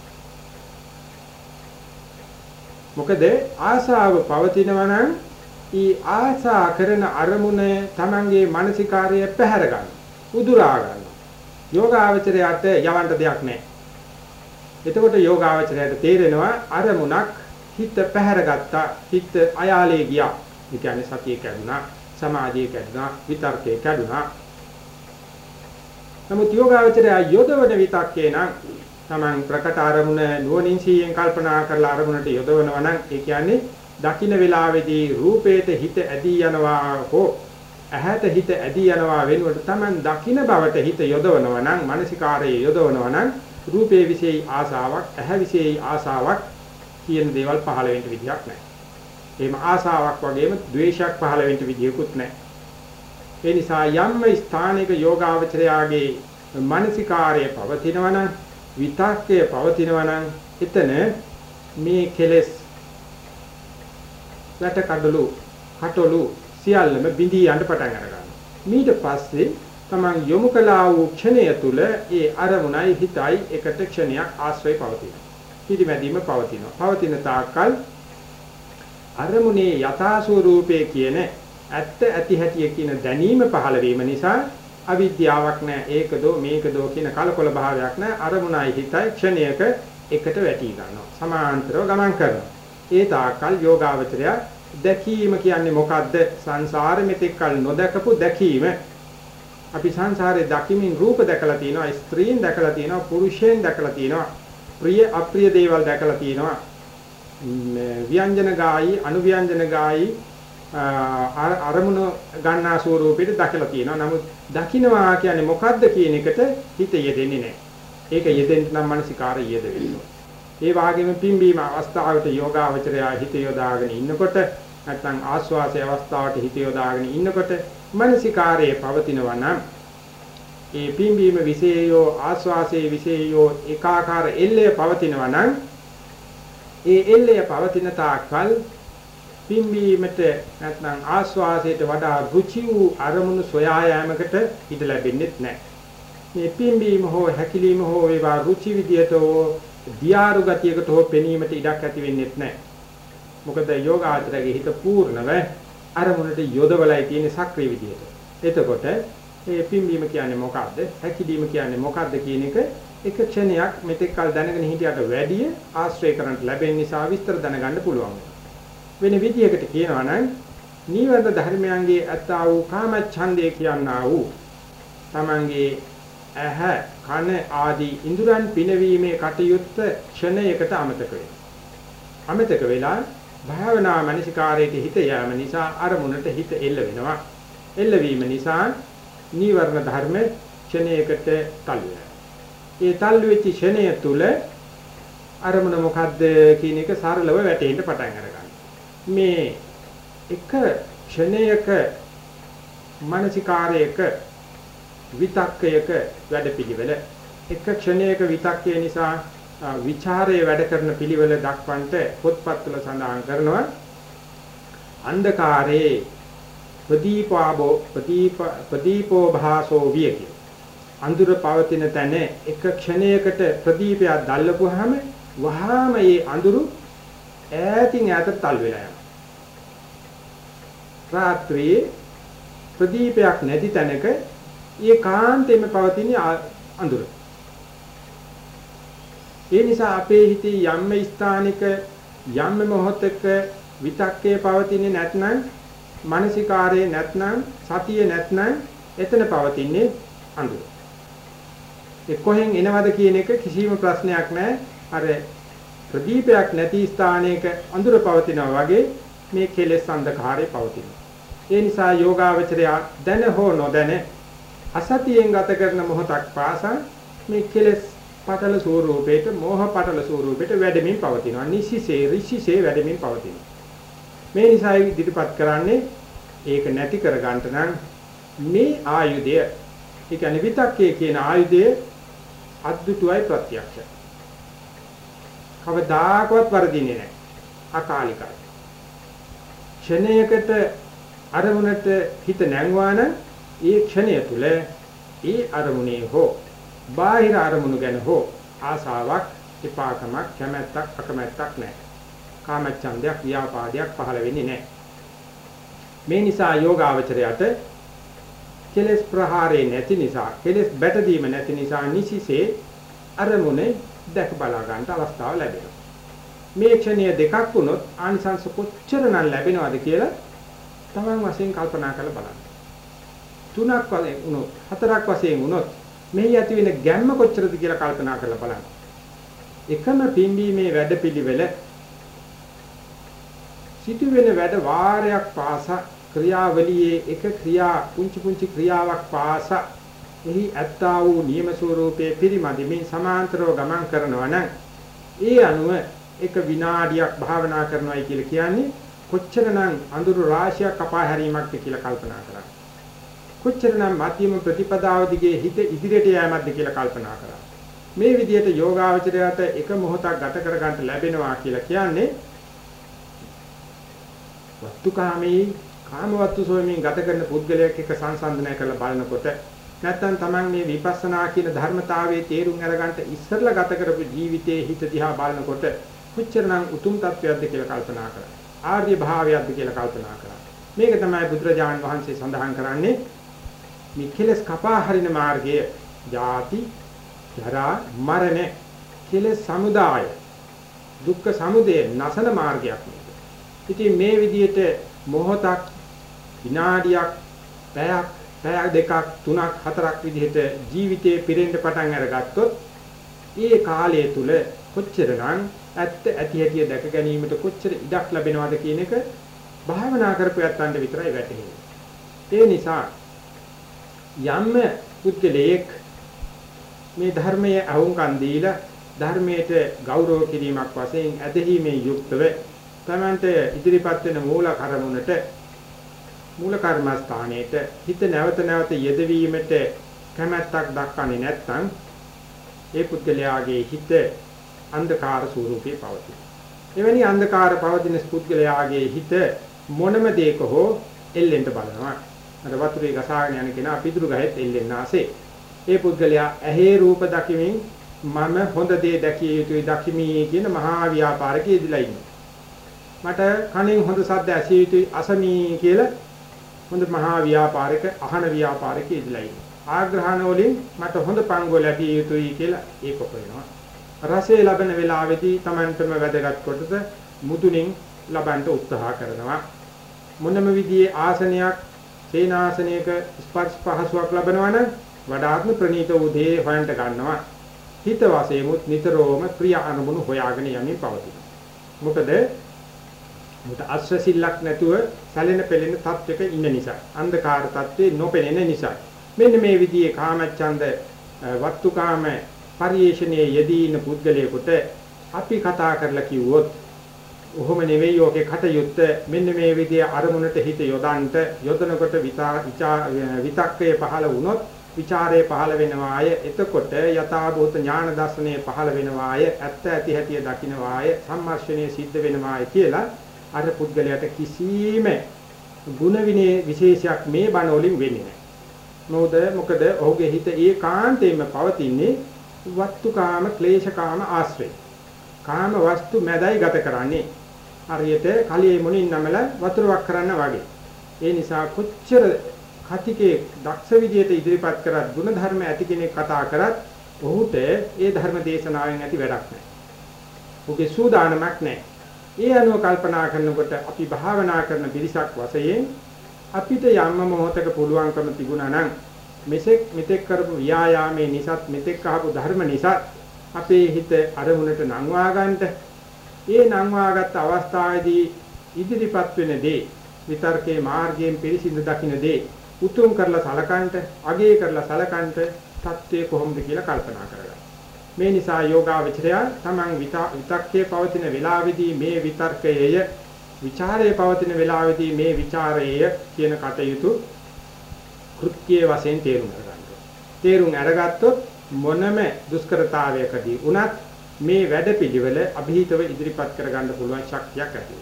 මොකද ආසාව පවතිනවා නම් ඊ ආසා කරන අරමුණ Tamange මානසිකාර්යය පැහැර ගන්න. උදුරා ගන්න. යෝගාවචරයට යවන්න දෙයක් නැහැ. එතකොට යෝගාවචරයට තේරෙනවා අරමුණක් හිත පැහැරගත්තා හිත අයාලේ ගියා. ඒ කියන්නේ සතිය කැඩුනා, සමාධිය කැඩුනා, විතර්කේ කැඩුනා. නමුත් යෝගාවචරය යොදවන විතක්කේ නම් Taman ප්‍රකට අරමුණ නුවණින් සීයෙන් කල්පනා කරලා අරමුණට යොදවනවා නම් ඒ කියන්නේ දකින්න වේලාවේදී රූපේට හිත ඇදී යනවා හෝ ඇහැට හිත ඇදී යනවා වෙනුවට Taman දකින බවට හිත යොදවනවා නම් මානසිකාරයේ යොදවනවා නම් රූපේ විශේෂයි ආසාවක් ඇහැ විශේෂයි ආසාවක් කියන දේවල් පහළ වෙන්න විදියක් නැහැ. එහෙම ආසාවක් වගේම ද්වේෂයක් පහළ වෙන්න විදියකුත් නැහැ. ඒ නිසා යම් ස්ථානික යෝගාවචරයාගේ මානසිකාරයේ පවතිනවා නම් විතක්කයේ පවතිනවා නම් එතන මේ කෙලෙස් වැට කඩලු කටලු සියල්ලම බිඳී යන්න පටන් අරගන්නවා. ඊට පස්සේ Taman යොමු කළා වූ ක්ෂණය තුල ඒ අරමුණයි හිතයි එකට ක්ෂණයක් ආශ්‍රය පවතිනවා. පිළිමැදීම පවතිනවා. පවතින තාක්කල් අරමුණේ යථා ස්වરૂපයේ කියන ඇත්ත ඇති හැටිය කියන දැනීම පහළ වීම නිසා අවිද්‍යාවක් නැහැ ඒකදෝ මේකදෝ කියන කලකොල භාවයක් නැහැ අරමුණයි හිතයි ක්ෂණයක එකට වැටි ගන්නවා සමාන්තරව ගමන් කරනවා ඒ තාක්කල් යෝගාවචරය දැකීම කියන්නේ මොකද්ද? සංසාරෙ මෙතෙක් කල නොදකපු දැකීම. අපි සංසාරේ දකිමින් රූප දැකලා තියෙනවා, ස්ත්‍රීන් දැකලා තියෙනවා, පුරුෂයන් දැකලා තියෙනවා, ප්‍රිය අප්‍රිය දේවල් දැකලා තියෙනවා. ව්‍යංජන ගායි, අනුව්‍යංජන ගායි අරමුණ ගන්නා ස්වරූපෙට දැකලා තියෙනවා. නමුත් දකින්නවා කියන්නේ මොකද්ද කියන එකට හිත යෙදෙන්නේ නැහැ. ඒක යෙදෙන්න නම් මානසිකාරය යෙදෙන්න ඒ වාගේම පිම්බීම අවස්ථාවට යෝගාවචරය හිත යොදාගෙන ඉන්නකොට නැත්නම් ආස්වාසය අවස්ථාවට හිත යොදාගෙන ඉන්නකොට මනසිකාරයේ පවතිනවා නම් ඒ පිම්බීම විශේෂයෝ ආස්වාසයේ විශේෂයෝ ඒකාකාර එල්ලය පවතිනවා නම් ඒ එල්ලය පවතින තාක්කල් පිම්බීමට නැත්නම් ආස්වාසයට වඩා රුචි වූ අරමුණු සොයා යාමකට ඉඩ ලැබෙන්නේ නැහැ. මේ පිම්බීම හෝ හැකිලිම හෝ වේවා රුචි විදියට හෝ දියාරු ගතියකට හෝ පෙනීමට ඉඩක් ඇති වෙන්නේ නැහැ. මොකද යෝගාචරයේ හිත පූර්ණව අරමුණට යොදවලයි තියෙන සක්‍රිය විදියට. එතකොට මේ පිම්බීම කියන්නේ මොකද්ද? හැකිලිම කියන්නේ මොකද්ද කියන එක එක ක්ෂණයක් මෙතෙක් කල දැනගෙන හිටියට වැඩිය ආශ්‍රය කරන්න ලැබෙන නිසා විස්තර දැනගන්න පුළුවන්. වෙන විදියකට කියනවා නම් නීවරණ ධර්මයන්ගේ අත්තා වූ කාමච්ඡන්දේ කියනා වූ තමන්ගේ ඇහ කන ආදී ඉඳුරන් පිනවීමේ කටයුත්ත ක්ෂණයකට අමතක වෙනවා. අමතක වෙලා භාවනා මනසිකාරයේ හිත යාම නිසා අරමුණට හිත එල්ල වෙනවා. එල්ල වීම නිසා නීවරණ ධර්ම ක්ෂණයකට තල්ලු වෙනවා. ඒ තල්ලු වෙච්ච ක්ෂණය තුල අරමුණ මොකද්ද කියන එක සරලව වැටෙන්න පටන් අරගන්නවා. මේ එක ක්ෂණයක මානසිකාරයක විතක්කයක වැඩපිළිවෙල. එක ක්ෂණයක විතක්කය නිසා විචාරයේ වැඩ කරන පිළිවෙල දක්වන්නට පොත්පත්වල සඳහන් කරනවා. අන්ධකාරයේ ප්‍රදීපාබෝ ප්‍රදීප ප්‍රදීපෝ භාසෝ වියකි අඳුර පවතින තැන එක ක්ෂණයකට ප්‍රදීපයක් දැල්ලපුවාම වහාම මේ අඳුරු ඈතින් ඈතට තල් වෙලා යනවා. රාත්‍රියේ ප්‍රදීපයක් නැති තැනක ඒකාන්තයෙන්ම පවතින අඳුර. ඒ නිසා අපේ හිතේ යම්ම ස්ථානික යම්ම මොහොතක විතක්කේ පවතින්නේ නැත්නම් මානසිකාරයේ නැත්නම් සතිය නැත්නම් එතන පවතින්නේ අඳුර. ඒ කොහෙන් එනවද කියන එක කිසිම ප්‍රශ්නයක් නැහැ. අර ප්‍රදීපයක් නැති ස්ථානයක අඳුර පවතිනවා වගේ මේ කෙලෙස් අන්ධකාරය පවතිනවා. ඒ නිසා යෝගාවචරය දැන හෝ නොදැන අසතියෙන් ගත කරන මොහොතක් පාසා මේ කෙලෙස් පටල ස්වරූපේට මෝහ පටල ස්වරූපේට වැඩමින් පවතිනවා. නිසිසේ ඍෂිසේ වැඩමින් පවතිනවා. මේ නිසා ඉදිරිපත් කරන්නේ ඒක නැති කර ගන්නට නම් මේ ආයුධය ඒ කියන්නේ විතක්කේ කියන ආයුධය අද්දුටුවයි ප්‍රත්‍යක්ෂයි. කවදාකවත් වරදින්නේ නැහැ. අකාලිකයි. ක්ෂණයකට අරමුණට හිත නැංවා නම් ඒ ක්ෂණය තුල ඒ අරමුණේ හෝ බාහිර අරමුණු ගැන හෝ ආසාවක් එපාකමක් කැමැත්තක් අකමැත්තක් නැහැ. කාමච්ඡන්දයක් ව්‍යාපාදයක් පහළ වෙන්නේ නැහැ. මේ නිසා යෝගාවචරයට කෙලස් ප්‍රහාරේ නැති නිසා කෙලස් බැටදීම නැති නිසා නිසිසේ අරමුණේ දැක බලා ගන්නට අවස්ථාව ලැබෙනවා. මේ ක්ෂණය දෙකක් වුණොත් ආනිසංස කොච්චරනම් ලැබෙනවද කියලා තමන් වශයෙන් කල්පනා කරලා බලන්න. තුනක් වශයෙන් වුණොත් හතරක් වශයෙන් වුණොත් මෙහි ඇති වෙන ගැම්ම කොච්චරද කියලා කල්පනා කරලා බලන්න. එකම පිම්බීමේ වැඩපිළිවෙල සිදුවෙන වැඩ වාරයක් පාසා ක්‍රියාවලියේ එක ක්‍රියා පුංචි පුංචි ක්‍රියාවක් පාසා එහි ඇත්තා වූ නියම ස්වરૂපයේ පිරිමදිමින් සමාන්තරව ගමන් කරනවා නම් ඒ අනුව එක විනාඩියක් භාවනා කරනවායි කියලා කියන්නේ කොච්චරනම් අඳුරු රාශියක් කපා හැරීමක්ද කියලා කල්පනා කරා. කොච්චරනම් මධ්‍යම ප්‍රතිපදාව දිගේ හිත ඉදිරියට යෑමක්ද කියලා කල්පනා කරා. මේ විදිහට යෝගාවචරයට එක මොහොතක් ගත කර ගන්න ලැබෙනවා කියලා කියන්නේ වස්තුකාමී කාමවත්තු සොයමින් ගත කරන පුද්ගලයෙක් එක්ක සංසන්දනය කරලා බලනකොට නැත්නම් Taman මේ විපස්සනා කියන ධර්මතාවයේ තේරුම් අරගන්න ඉස්සරලා ගත කරපු ජීවිතයේ හිත දිහා බලනකොට කොච්චරනම් උතුම් තත්වයක්ද කියලා කල්පනා කරා. ආර්ය භාවයක්ද කියලා කල්පනා කරා. මේක තමයි බුදුරජාණන් වහන්සේ සඳහන් කරන්නේ මේ කෙලස් කපා හරින මාර්ගය ජාති ජරා මරණ කෙලස් සමුදාය දුක්ඛ සමුදය නැසන මාර්ගයක් මේක. ඉතින් මේ විදිහට මොහොතක් විනාඩියක් පැයක් පැය දෙකක් තුනක් හතරක් විදිහට ජීවිතේ පිරෙන්න පටන් අරගත්තොත් ඒ කාලය තුල කොච්චරනම් ඇත්ත ඇති හැටි දැක ගැනීමට කොච්චර ඉඩක් ලැබෙනවද කියන එක භාවනා කරපු යත්තන්ට විතරයි වැටහෙන්නේ. ඒ නිසා යම් පුද්ගලයෙක් මේ ධර්මයේ අහුම්කන් දීලා ධර්මයට ගෞරව කිරීමක් වශයෙන් ඇදහිීමේ යුක්තව තමන්ට ඉදිරිපත් වෙන මූල කර්මුණට මූල කර්මස්ථානයේට හිත නැවත නැවත යෙදවීමට කැමැත්තක් දක්වන්නේ නැත්නම් ඒ පුද්ගලයාගේ හිත අන්ධකාර ස්වරූපේ පවතී. එවැනි අන්ධකාර පවතින පුද්ගලයාගේ හිත මොනම දෙයක හෝ එල්ලෙන්න බලනවා. අර වතුරේ ගසාගෙන යන කෙනා පිදුරු ගහෙත් එල්ලෙන්න ආසේ. ඒ පුද්ගලයා ඇහි රූප දකිමින් මම හොඳ දේ දැකිය යුතුයි දකිමි කියන මහා ව්‍යාපාරකයේ ඉදලා ඉන්නවා. මට කණෙන් හොඳ සද්ද ඇසිය යුතුයි අසමි කියලා හොඳ මහා ව්‍යාපාරික අහන ව්‍යාපාරිකයේ ඉදලා ඉන්නවා. ආග්‍රහණ වලින් මට හොඳ පංගුව ලැබිය යුතුයි කියලා ඒක හොයනවා. රසය ලබන වෙලාවේදී Tamanටම වැදගත් කොටස මුදුනින් ලබන්න උත්සාහ කරනවා. මොනම විදිහේ ආසනයක් සේනාසනයක ස්පර්ශ පහසුවක් ලබනවා නම් වඩාත්ම ප්‍රණීත වූ දේ හොයන්ට ගන්නවා. හිත වාසයේමුත් නිතරම ප්‍රිය අනුමුණු හොයාගෙන යමින් පවතිනවා. මොකද මුට අස්වැසිල්ලක් නැතුව සැලෙන පෙළෙන තත්වයක ඉන්න නිසා අන්ධකාර තත්වේ නොපෙනෙන නිසා මෙන්න මේ විදිහේ කාමච්ඡන්ද වත්තුකාම පරිේශණයේ යෙදී ඉන්න පුද්ගලයෙකුට අපි කතා කරලා කිව්වොත් ඔහොම නෙවෙයි ඔකේ කටයුත්ත. මෙන්න මේ විදිහේ අරමුණට හිත යොදන්ට යොදනකොට විතක්කය පහළ වුණොත් ਵਿਚාරය පහළ වෙනවාය. එතකොට යථාභූත ඥාන දර්ශනය පහළ වෙනවාය. ඇත්ත ඇති හැටි දකින්නවාය සම්මර්ෂණය සිද්ධ වෙනවාය කියලා අර පුද්ගලයාට කිසිම ගුණ විනේ විශේෂයක් මේ බණ වලින් වෙන්නේ නැහැ. මොකද ඔහුගේ හිත ඒකාන්තයෙන්ම පවතින්නේ වත්තුකාම ක්ලේශකාම ආශ්‍රේ. කාම වස්තු මැදයි ගත කරන්නේ. හරියට කලියේ මුණින් නමල වතුරක් කරන්න වගේ. ඒ නිසා කොච්චර කතිකේ දක්ෂ විදියට ඉදිරිපත් කරත් ಗುಣධර්ම ඇති කෙනෙක් කතා කරත් ඔහුට ඒ ධර්ම දේශනාවෙන් ඇති වැඩක් නැහැ. ඔහුගේ සූදානමක් නැහැ. ඒ අනුව කල්පනා කරනකොට අපි භාවනා කරන පිරිසක් වශයෙන් අපිට යම් මොහොතක පුළුවන්කම තිබුණා නම් මෙසෙක් මෙතෙක් කරපු ව්‍යායාමයේ නිසාත් මෙතෙක් අහපු ධර්ම නිසා අපේ හිත අරමුණට නංවා ගන්නට ඒ නංවාගත් අවස්ථාවේදී ඉදිරිපත් වෙන දේ විතර්කයේ මාර්ගයෙන් පිරිසිදු දකින්න දේ උතුම් කරලා සලකන්ට අගේ කරලා සලකන්ට தત્ත්වය කොහොමද කියලා කල්පනා කරගන්න. මේ නිසා යෝගාවචරය තමන් විතක්කේ පවතින වේලාවේදී මේ විතර්කයේය, ਵਿਚාරයේ පවතින වේලාවේදී මේ ਵਿਚාරයේය කියන කටයුතු කෘත්‍යයේ වශයෙන් තේරුම් ගන්න. තේරුම් අරගත්තොත් මොනම දුෂ්කරතාවයකදී උනත් මේ වැඩපිළිවෙල અભීතව ඉදිරිපත් කරගන්න පුළුවන් ශක්තියක් ඇති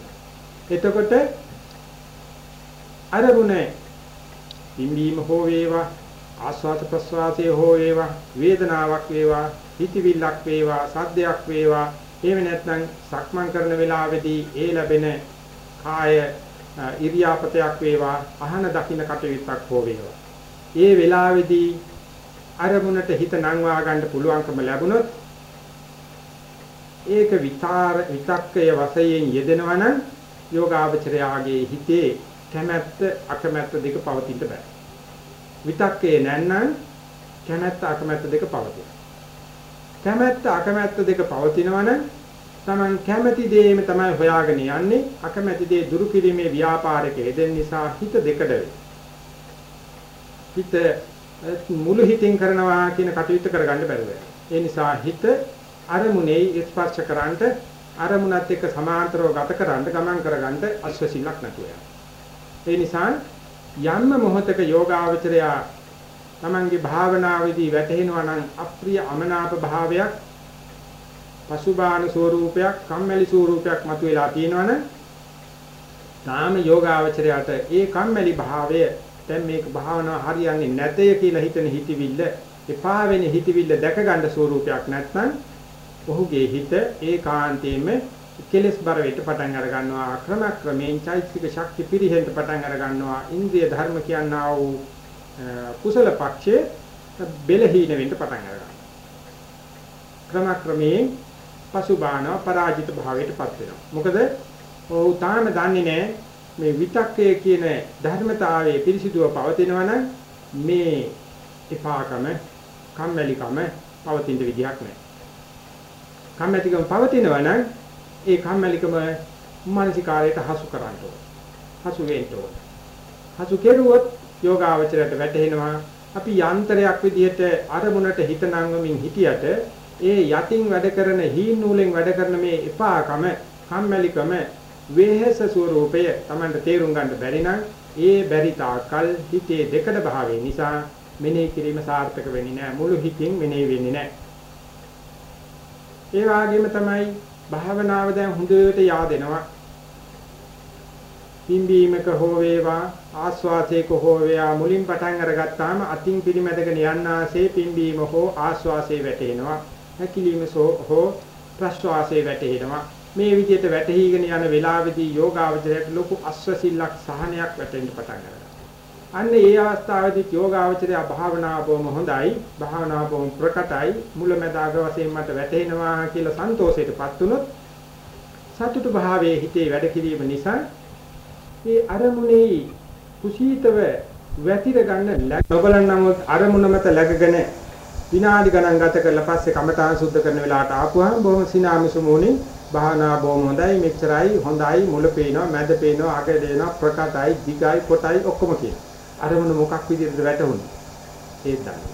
එතකොට අරමුණේ ඉම්බීම හෝ වේවා ආස්වාද ප්‍රස්වාසයේ හෝ වේවා වේදනාවක් වේවා හිතවිල්ලක් වේවා සද්දයක් වේවා එහෙම නැත්නම් සක්මන් කරන වෙලාවේදී ඒ ලැබෙන කාය ඉරියාපතයක් වේවා අහන දකින්න කටයුත්තක් හෝ වේවා ඒ වෙලාවේදී අරමුණට හිත නංවා ගන්න පුළුවන්කම ලැබුණොත් ඒක විචාර විතක්කය වශයෙන් යෙදෙනවා නම් යෝගාවචරයාගේ හිතේ කැමැත්ත අකමැත්ත දෙක පවතින්න බෑ. විතක්කේ නැත්නම් කැමැත්ත අකමැත්ත දෙක පවතින. කැමැත්ත අකමැත්ත දෙක පවතිනවා නම් Taman කැමැති දේම තමයි හොයාගෙන යන්නේ අකමැති දේ දුරු කිරීමේ ව්‍යාපාරයක යෙදෙන නිසා හිත දෙකඩ වෙනවා. හිත මුළු හිතින් කරනවා කියන කටයුත්ත කරගන්න බැරුව ඒ නිසා හිත අරමුණේ ස්පර්ශ කරන්ට අරමුණත් එක්ක සමාන්තරව ගත කරන්න ගමන් කරගන්න අස්වැසිල්ලක් නැතුව ඒ නිසා යම්ම මොහතක යෝගාවචරය තමන්ගේ භාවනාවේදී වැටහෙනවා නම් අප්‍රිය අමනාප භාවයක් පසුබාන ස්වරූපයක් කම්මැලි ස්වරූපයක් මතුවලා තියෙනවනේ නාම යෝගාවචරයට ඒ කම්මැලි භාවය දැන් මේක භාවනාව හරියන්නේ නැතේ කියලා හිතන හිතවිල්ල එපා වෙන හිතවිල්ල දැක ගන්න ස්වරූපයක් නැත්නම් ඔහුගේ හිත ඒකාන්තයෙන්ම කෙලස් බර වෙට පටන් අර ගන්නවා ක්‍රම ක්‍රමයෙන් චෛතසික ශක්ති පිරිහෙන්න පටන් අර ගන්නවා. ඉන්ද්‍රිය ධර්ම කියනා වූ කුසල පක්ෂයේ බෙලහීන වෙන්න පටන් අර ගන්නවා ක්‍රම ක්‍රමයෙන් පසුබාන පරාජිත භාවයටපත් වෙනවා. මොකද ඔහු තාම දන්නේ නැහැ මේ විතක්කය කියන ධර්මතාවයේ පිරිසිදුව පවතිනවා නම් මේ එපාකම කම්මැලිකම පවතින විදිහක් නැහැ. කම්මැලිකම පවතිනවා නම් ඒ කම්මැලිකම මානසිකාරයට හසු කරන්න ඕන. හසු වෙන්න ඕන. හසු කෙරුවොත් යෝගාවචරයට වැටෙනවා අපි යන්ත්‍රයක් විදිහට අරමුණට හිත නංවමින් හිටියට ඒ යටින් වැඩ කරන හීන් නූලෙන් වැඩ කරන මේ එපාකම කම්මැලිකම වේහස ස්වરૂපය Tamanට තේරුම් ගන්න බැරි නම් ඒ බැරි තාකල් හිතේ දෙකඩ භාවය නිසා මෙනෙහි කිරීම සාර්ථක වෙන්නේ නැහැ. මුළු හිතින් මෙනෙහි වෙන්නේ නැහැ. ඒ වගේම තමයි භාවනාව දැන් හොඳට yaadෙනවා. පිම්බීමක හෝ වේවා ආස්වාසයක හෝ වේවා මුලින් පටන් අරගත්තාම අතින් පිළිමැදගෙන යන්නාසේ පිම්බීම හෝ ආස්වාසයේ වැටෙනවා. හැකිලිම හෝ ප්‍රශ්වාසයේ වැටෙනවා. මේ විදිහට වැටහිගෙන යන වෙලාවේදී යෝගාවචරයට ලොකු අස්වැසිල්ලක් සහනයක් වැටෙන්න පටන් ගන්නවා. අන්න ඒ අවස්ථාවේදී යෝගාවචරය භාවනාව බොහොම හොඳයි, භාවනාව බොහොම ප්‍රකටයි, මුලැමැදාග වශයෙන් මට වැටහෙනවා කියලා සන්තෝෂයටපත් වුණොත් සතුටු භාවයේ හිතේ වැඩ කිරීම නිසා මේ අරමුණේ කුසීතව වැතිර ගන්න නොබලන් නමුත් අරමුණ මත läගගෙන විනාඩි ගණන් ගත කරලා පස්සේ කමඨාන් සුද්ධ කරන වෙලාවට ආපුවාම බොහොම සිනාමිසු මොණින් භාවනා බොහොම හොඳයි මෙච්චරයි හොඳයි මුල පේනවා මැද පේනවා අග දෙනවා ප්‍රකටයි දිගයි කොටයි ඔක්කොම කියන. අරමුණ මොකක් විදිහටද වැටුනේ ඒ දන්නේ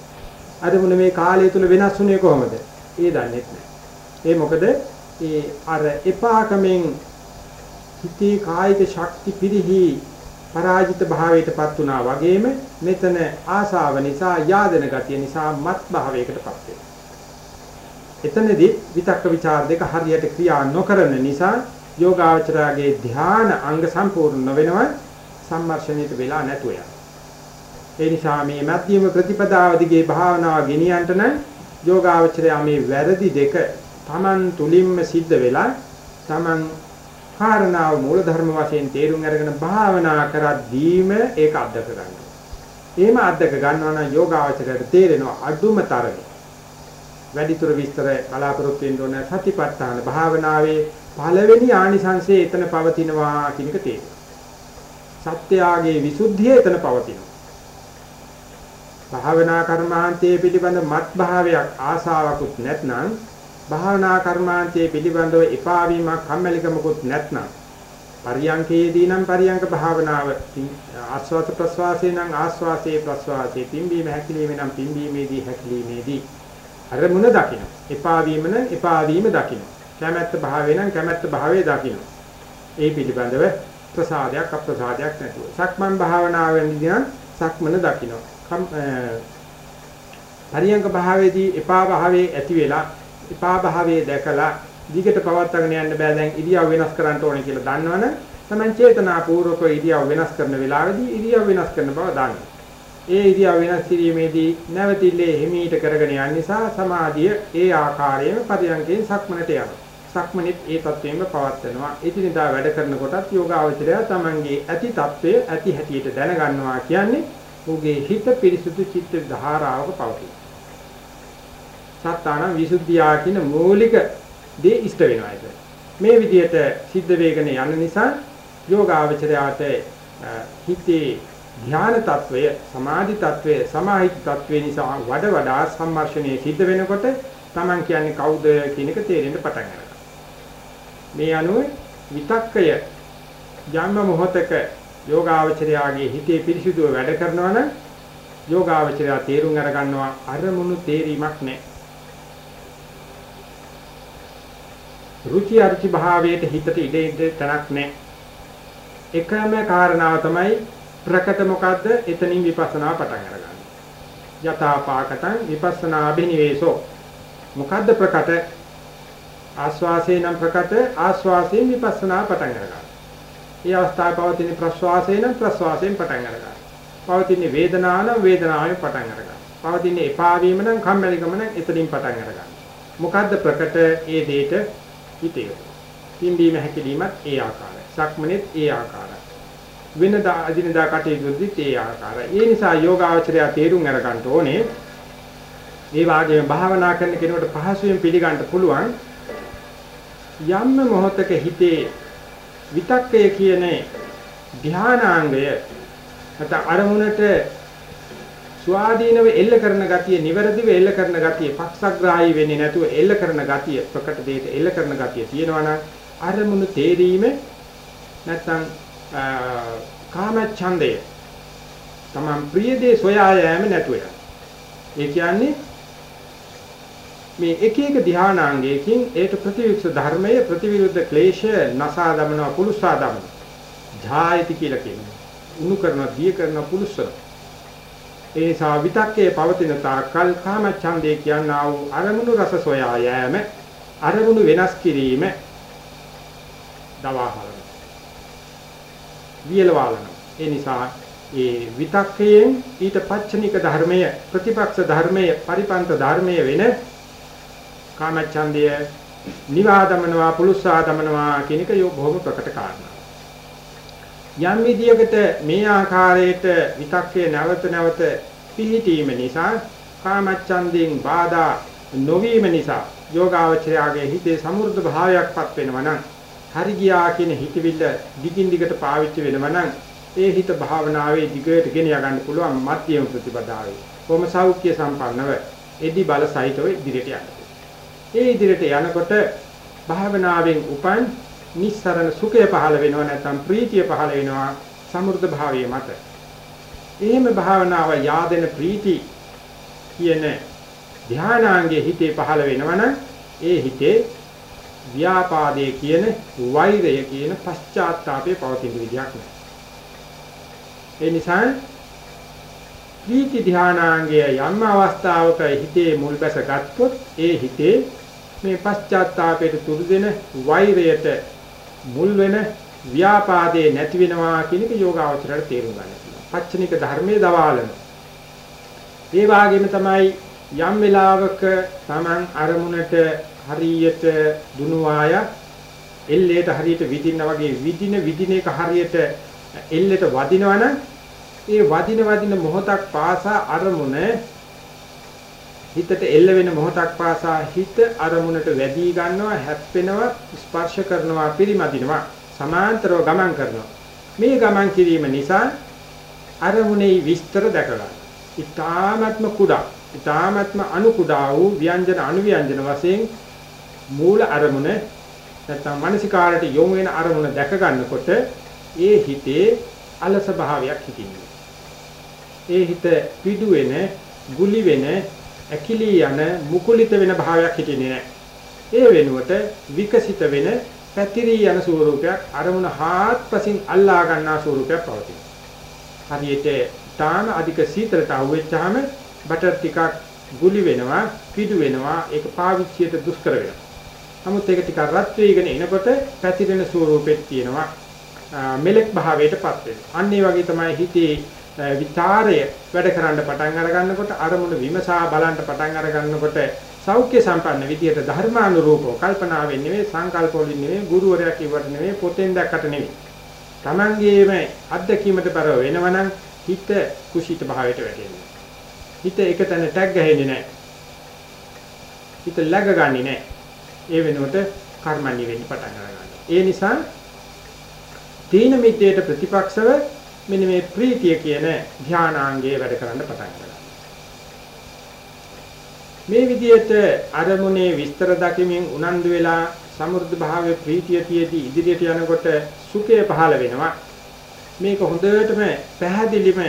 අරමුණ මේ කාලය තුල වෙනස් වුණේ කොහොමද? ඒ දන්නේ නැහැ. ඒ මොකද? ඒ අර එපාකමෙන් හිතේ කායික ශක්ති පිරිහි පරාජිත භාවයටපත් වුණා වගේම මෙතන ආසාව නිසා යාදෙන ගතිය නිසා මත් භාවයකටපත් වෙනවා. එතනදී විතක්ක ਵਿਚාර දෙක හරියට ක්‍රියා නොකරන නිසා යෝගාචරයේ ධ්‍යාන අංග සම්පූර්ණ නොවෙනවා සම්මර්ෂණයට වෙලා නැතුව යනවා. ඒ නිසා මේ මධ්‍යම ප්‍රතිපදාව දිගේ භාවනාව ගෙනියන්න නම් යෝගාචරය මේ වැරදි දෙක Taman තුලින්ම සිද්ධ වෙලා Taman කාරණාව මූල ධර්ම වශයෙන් තේරුම් අරගෙන භාවනා කරද්දීම ඒක අත්දක ගන්නවා. එහෙම අත්දක ගන්නවා නම් යෝගාචරයට තේරෙනවා අඩුම තරමේ. වැඩිතුර විස්තර බලාපොරොත්තු වෙන්න ඕන සතිපට්ඨාන භාවනාවේ පළවෙනි ආනිසංසය එතන පවතිනවා කියන එක තේරෙනවා. සත්‍යාගේ විසුද්ධිය එතන පවතිනවා. භාවනා කර්මාන්තයේ පිළිබඳ මත් භාවයක් ආසාවකුත් නැත්නම් භාවනා කර්මාන්තයේ පිළිබඳව එපා වීමක් කම්මැලිකමකුත් නැත්නම් පරියංකයේදී නම් පරියංක භාවනාව ආස්වාද ප්‍රස්වාසයේ නම් ආස්වාසයේ ප්‍රස්වාසයේ පිම්බීම හැකිලිමේ නම් පිම්බීමේදී හැකිලිමේදී අරමුණ දකින්න එපා වීම නම් එපා වීම දකින්න කැමැත්ත භාවය නම් කැමැත්ත භාවය දකින්න ඒ පිළිබඳව ප්‍රසාදයක් අප්‍රසාදයක් නැතුව. සක්මන් භාවනාවෙන්දී නම් සක්මන දකින්න පරියංක භාවයේදී එපා භාවයේ ඇති වෙලා එපා භාවයේ දැකලා දිගට පවත්වාගෙන යන්න බෑ. දැන් ඉරියව් වෙනස් කරන්න ඕනේ කියලා දන්නවනම් තමයි චේතනාපූර්වක ඉරියව් වෙනස් කරන වෙලාවේදී ඉරියව් වෙනස් කරන බව දන්නේ. ඒ ඉරියව් වෙනස් කිරීමේදී නැවතිල්ලේ හිමීට කරගෙන යන නිසා සමාධිය ඒ ආකාරයෙන්ම පරියන්කේ සක්මනට යනවා. සක්මනිත් ඒ තත්වයෙන්ම පවත්වනවා. ඉතිනිදා වැඩ කරනකොටත් යෝගාවචරය තමන්ගේ ඇති తත්වය ඇති හැටියට දැනගන්නවා කියන්නේ ඔහුගේ හිත පිරිසුදු චිත්ත ධාරාවක පවතී. සත්තාන විසුද්ධියා කියන මූලික දේ ඉෂ්ට වෙනවා ඒක. මේ විදිහට සිද්ධ වේගන යන නිසා යෝගාවචරයාට හිතේ ධ්‍යාන తত্ত্বය, සමාධි తত্ত্বය, සමාහිත తত্ত্বය නිසා වඩ වඩා සම්මර්ෂණය සිද්ධ වෙනකොට Taman කියන්නේ කවුද කියන එක තේරෙන්න පටන් ගන්නවා. මේ අනුව විතක්කය යම් මොහතක යෝගාවචරයාගේ හිතේ පිරිසිදුව වැඩ කරනවා නම් යෝගාවචරයා තේරුම් අර ගන්නවා අරමුණු තේරීමක් නැහැ. ෘචි අෘචි භාවයට හිතට ඉඩ ඉඩ තැනක් නැහැ. එකම කාරණාව තමයි ප්‍රකට මොකද්ද? එතනින් විපස්සනා පටන් අරගන්න. යථාපාකටං විපස්සනා අභිනිවේෂෝ. මොකද්ද ප්‍රකට? ආස්වාසේ නම් ප්‍රකට ආස්වාසයෙන් විපස්සනා පටන් අරගන්න. මේ අවස්ථාවේ පවතින ප්‍රස්වාසයෙන් නම් ප්‍රස්වාසයෙන් පටන් අරගන්න. පවතින වේදනාව නම් වේදනාවෙන් පටන් අරගන්න. පවතින එපා වීම නම් කම්මැලිකම නම් එතනින් පටන් අරගන්න. මොකද්ද ප්‍රකට ඒ දෙයට හිතේ. පිම්බීම හැකිලීමත් ඒ ආකාරයි. සක්මනේත් ඒ ආකාරයි. වෙනදා අදිනදා කටයුතුදිත් ඒ ආකාරයි. ඒ නිසා යෝගාචරය තේරුම් අරගන්න ඕනේ. මේ වාගේම භාවනා කරන කෙනෙකුට පහසුවෙන් පිළිගන්න පුළුවන් යම් මොහොතක හිතේ විතක්කය කියන ධානාංගය නැත්නම් අරමුණට ස්වාධීනව එල්ල කරන ගතිය, නිවැරදිව එල්ල කරන ගතිය, පක්ෂග්‍රාහී වෙන්නේ නැතුව එල්ල කරන ගතිය, ප්‍රකට දෙයට එල්ල කරන ගතිය තියෙනවා නම් අරමුණු තේරීම නැත්නම් කාම ඡන්දය තමන් ප්‍රිය දේ සොයා යෑම නැතුව යන. ඒ කියන්නේ මේ එක එක ධානාංගයකින් ඒට ප්‍රතිවිරුද්ධ ධර්මයේ ප්‍රතිවිරුද්ධ ක්ලේශය නසා දමනවා පුලුසා දමනවා. ඡායති කියලා කියනවා. උණු කරනවා, දිය කරනවා, පුලුස්සනවා. ඒ නිසා විතක්කේ පවතින තාක්කල් කාමච්ඡන්දේ කියනා වූ අරමුණු රස සොයා යෑම අරමුණු වෙනස් කිරීම දවාහලන වියලවාලන ඒ නිසා ඒ විතක්කයෙන් ඊට පච්චනික ධර්මය ප්‍රතිපක්ෂ ධර්මය පරිපන්ත ධර්මය වෙන කාමච්ඡන්දය නිවාදමනවා පුලුස්සාදමනවා කියන එක බොහොම ප්‍රකට කාරණා. යම් විදියකට මේ ආකාරයට විතක්කේ නැවත නැවත පිහිටීම නිසා කාමච්ඡන්දයෙන් බාධා නොවීම නිසා යෝගාවචරයාගේ හිතේ සමෘද්ධ භාවයක්පත් වෙනවා නම් හරි ගියා කියන හිතවිල්ල දිගින් දිගට පාවිච්චි වෙනවා නම් ඒ හිත භාවනාවේ දිගට ගෙන යගන්න පුළුවන් මධ්‍යම ප්‍රතිපදාවේ. කොහොම සෞඛ්‍ය සම්පන්නව එදි බල සහිතව ඉදිරියට යන්න. ඒ ඉදිරියට යනකොට භාවනාවෙන් උපන් නිස්සරණ සුඛය පහළ වෙනවා නැත්නම් ප්‍රීතිය පහළ වෙනවා සමෘද්ධ භාවයේ මත. එහෙම භාවනාව yaadena ප්‍රීති කියන ධානාංගයේ හිතේ පහළ වෙනවනම් ඒ හිතේ ව්‍යාපාදයේ කියන වෛරය කියන පශ්චාත්තාපයේ පවතින විදියක් නෑ. ඒ නිසා ප්‍රීති ධානාංගය යම් අවස්ථාවක හිතේ මුල් බැස ගත්තොත් ඒ හිතේ මේ පශ්චාත්තාපයට තුරු දෙන වෛරයට මුල් වෙන ව්‍යාපාදේ නැති වෙනවා කියන එක යෝගාවචරයට තේරුම් ගන්න පුළුවන්. පච්චනික ධර්මයේ දවාලන. ඒ වගේම තමයි යම් වෙලාවක Taman අරමුණට හරියට දුනුවාය එල්ලේට හරියට විදින්න වගේ විදින විදින එක හරියට එල්ලේට වදිනවනම් ඒ වදින වදින මොහොතක් පාසා අරමුණ හිතට එල්ල වෙන මොහොතක් පාසා හිත අරමුණට වැදී ගන්නවා හැප්පෙනවා ස්පර්ශ කරනවා පිරිමදිනවා සමාන්තරව ගමන් කරනවා මේ ගමන් කිරීම නිසා අරමුණේ විස්තර දැක ගන්න. ඊ타ත්ම කුඩා ඊ타ත්ම අනු කුඩා වූ ව්‍යංජන අනු ව්‍යංජන වශයෙන් මූල අරමුණ නැත්නම් මානසිකාරයට යොමු වෙන අරමුණ දැක ගන්නකොට ඒ හිතේ අලස භාවයක් හිතින්නේ. ඒ හිත පිඩු වෙන, ගුලි වෙන, ඇකිලී යන මුකුලිත වෙන භාවයක් හිටින්නේ නැහැ. ඒ වෙනුවට විකසිත වෙන පැතිරී යන ස්වරූපයක් අරමුණ හාත්පසින් අල්ලා ගන්නා ස්වරූපයක් පවතිනවා. හරියට තාම අධික සීතලට අවුෙච්චාම බටර් ටිකක් ගුලි වෙනවා, පිඩු වෙනවා, ඒක පාවිච්චියට දුෂ්කර වෙනවා. නමුත් ඒක ටිකක් රත් වේගෙන එනකොට පැතිරෙන ස්වරූපෙත් තියෙනවා. මෙලෙක් භාවයටපත් වෙනවා. අන්න ඒ වගේ තමයි හිතේ විචාරය වැඩ කරන්න පටන් අර ගන්නකොට අරමුණ විමසා බලන්න පටන් අර ගන්නකොට සෞඛ්‍ය සම්පන්න විදියට ධර්මානුරූපව කල්පනාවෙන් නෙවෙයි සංකල්ප වලින් නෙවෙයි ගුරුවරයා කිව්වට නෙවෙයි පොතෙන් දැක්කට නෙවෙයි Tamangeම අත්දැකීමට පරව වෙනවනම් හිත කුසීත භාවයට වැටෙනවා හිත එක තැන ටැග් ගහන්නේ නැහැ හිත läග ගන්නෙ නැහැ ඒ වෙනුවට කර්මණ්‍ය වෙන්න පටන් ගන්නවා ඒ නිසා තීන මිද්දේට ප්‍රතිපක්ෂව මෙන්න මේ ප්‍රීතිය කියන ධානාංගයේ වැඩ කරන්න පටන් ගන්නවා. මේ විදිහට අරමුණේ විස්තර දකිමින් උනන්දු වෙලා සමෘද්ධ භාවයේ ප්‍රීතිය තියදී ඉදිරියට යනකොට සුඛය පහළ වෙනවා. මේක හොඳටම පැහැදිලිම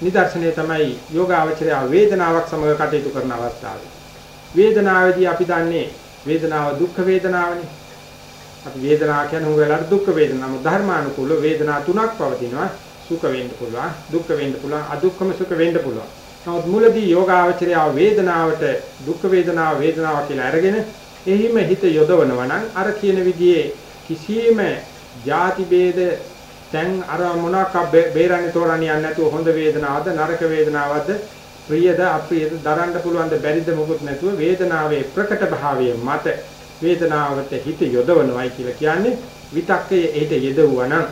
නිදර්ශනය තමයි යෝගාවචරය වේදනාවක් සමග කටයුතු කරන අවස්ථාවේ. වේදනාවේදී අපි දන්නේ වේදනාව දුක්ඛ වේදනාවනේ. අපි වේදනාව කියන හුඟ වෙලාවට දුක්ඛ වේදනාව. ධර්මානුකූල වේදනා තුනක් පවතිනවා. සුඛ වෙන්න පුළුවන් දුක්ඛ වෙන්න පුළුවන් අදුක්ඛම සුඛ වෙන්න පුළුවන් නමුත් මුලදී යෝගාවචරය වේදනාවට දුක්ඛ වේදනාව වේදනාව කියලා අරගෙන එහිම හිත යොදවනවා නම් අර කියන විදිහේ කිසියම් ಜಾති ભેද දැන් අර මොනක් බේරන්නේ තෝරන්නේ යන්නේ නැතුව හොඳ වේදනාවද නරක වේදනාවද ප්‍රියද අප්‍රියද දරන්න පුළුවන්ද බැරිද මොකුත් නැතුව වේදනාවේ ප්‍රකට භාවය මත වේදනාවට හිත යොදවනවායි කියලා කියන්නේ විතක්කයේ එහිට යෙදුවා නම්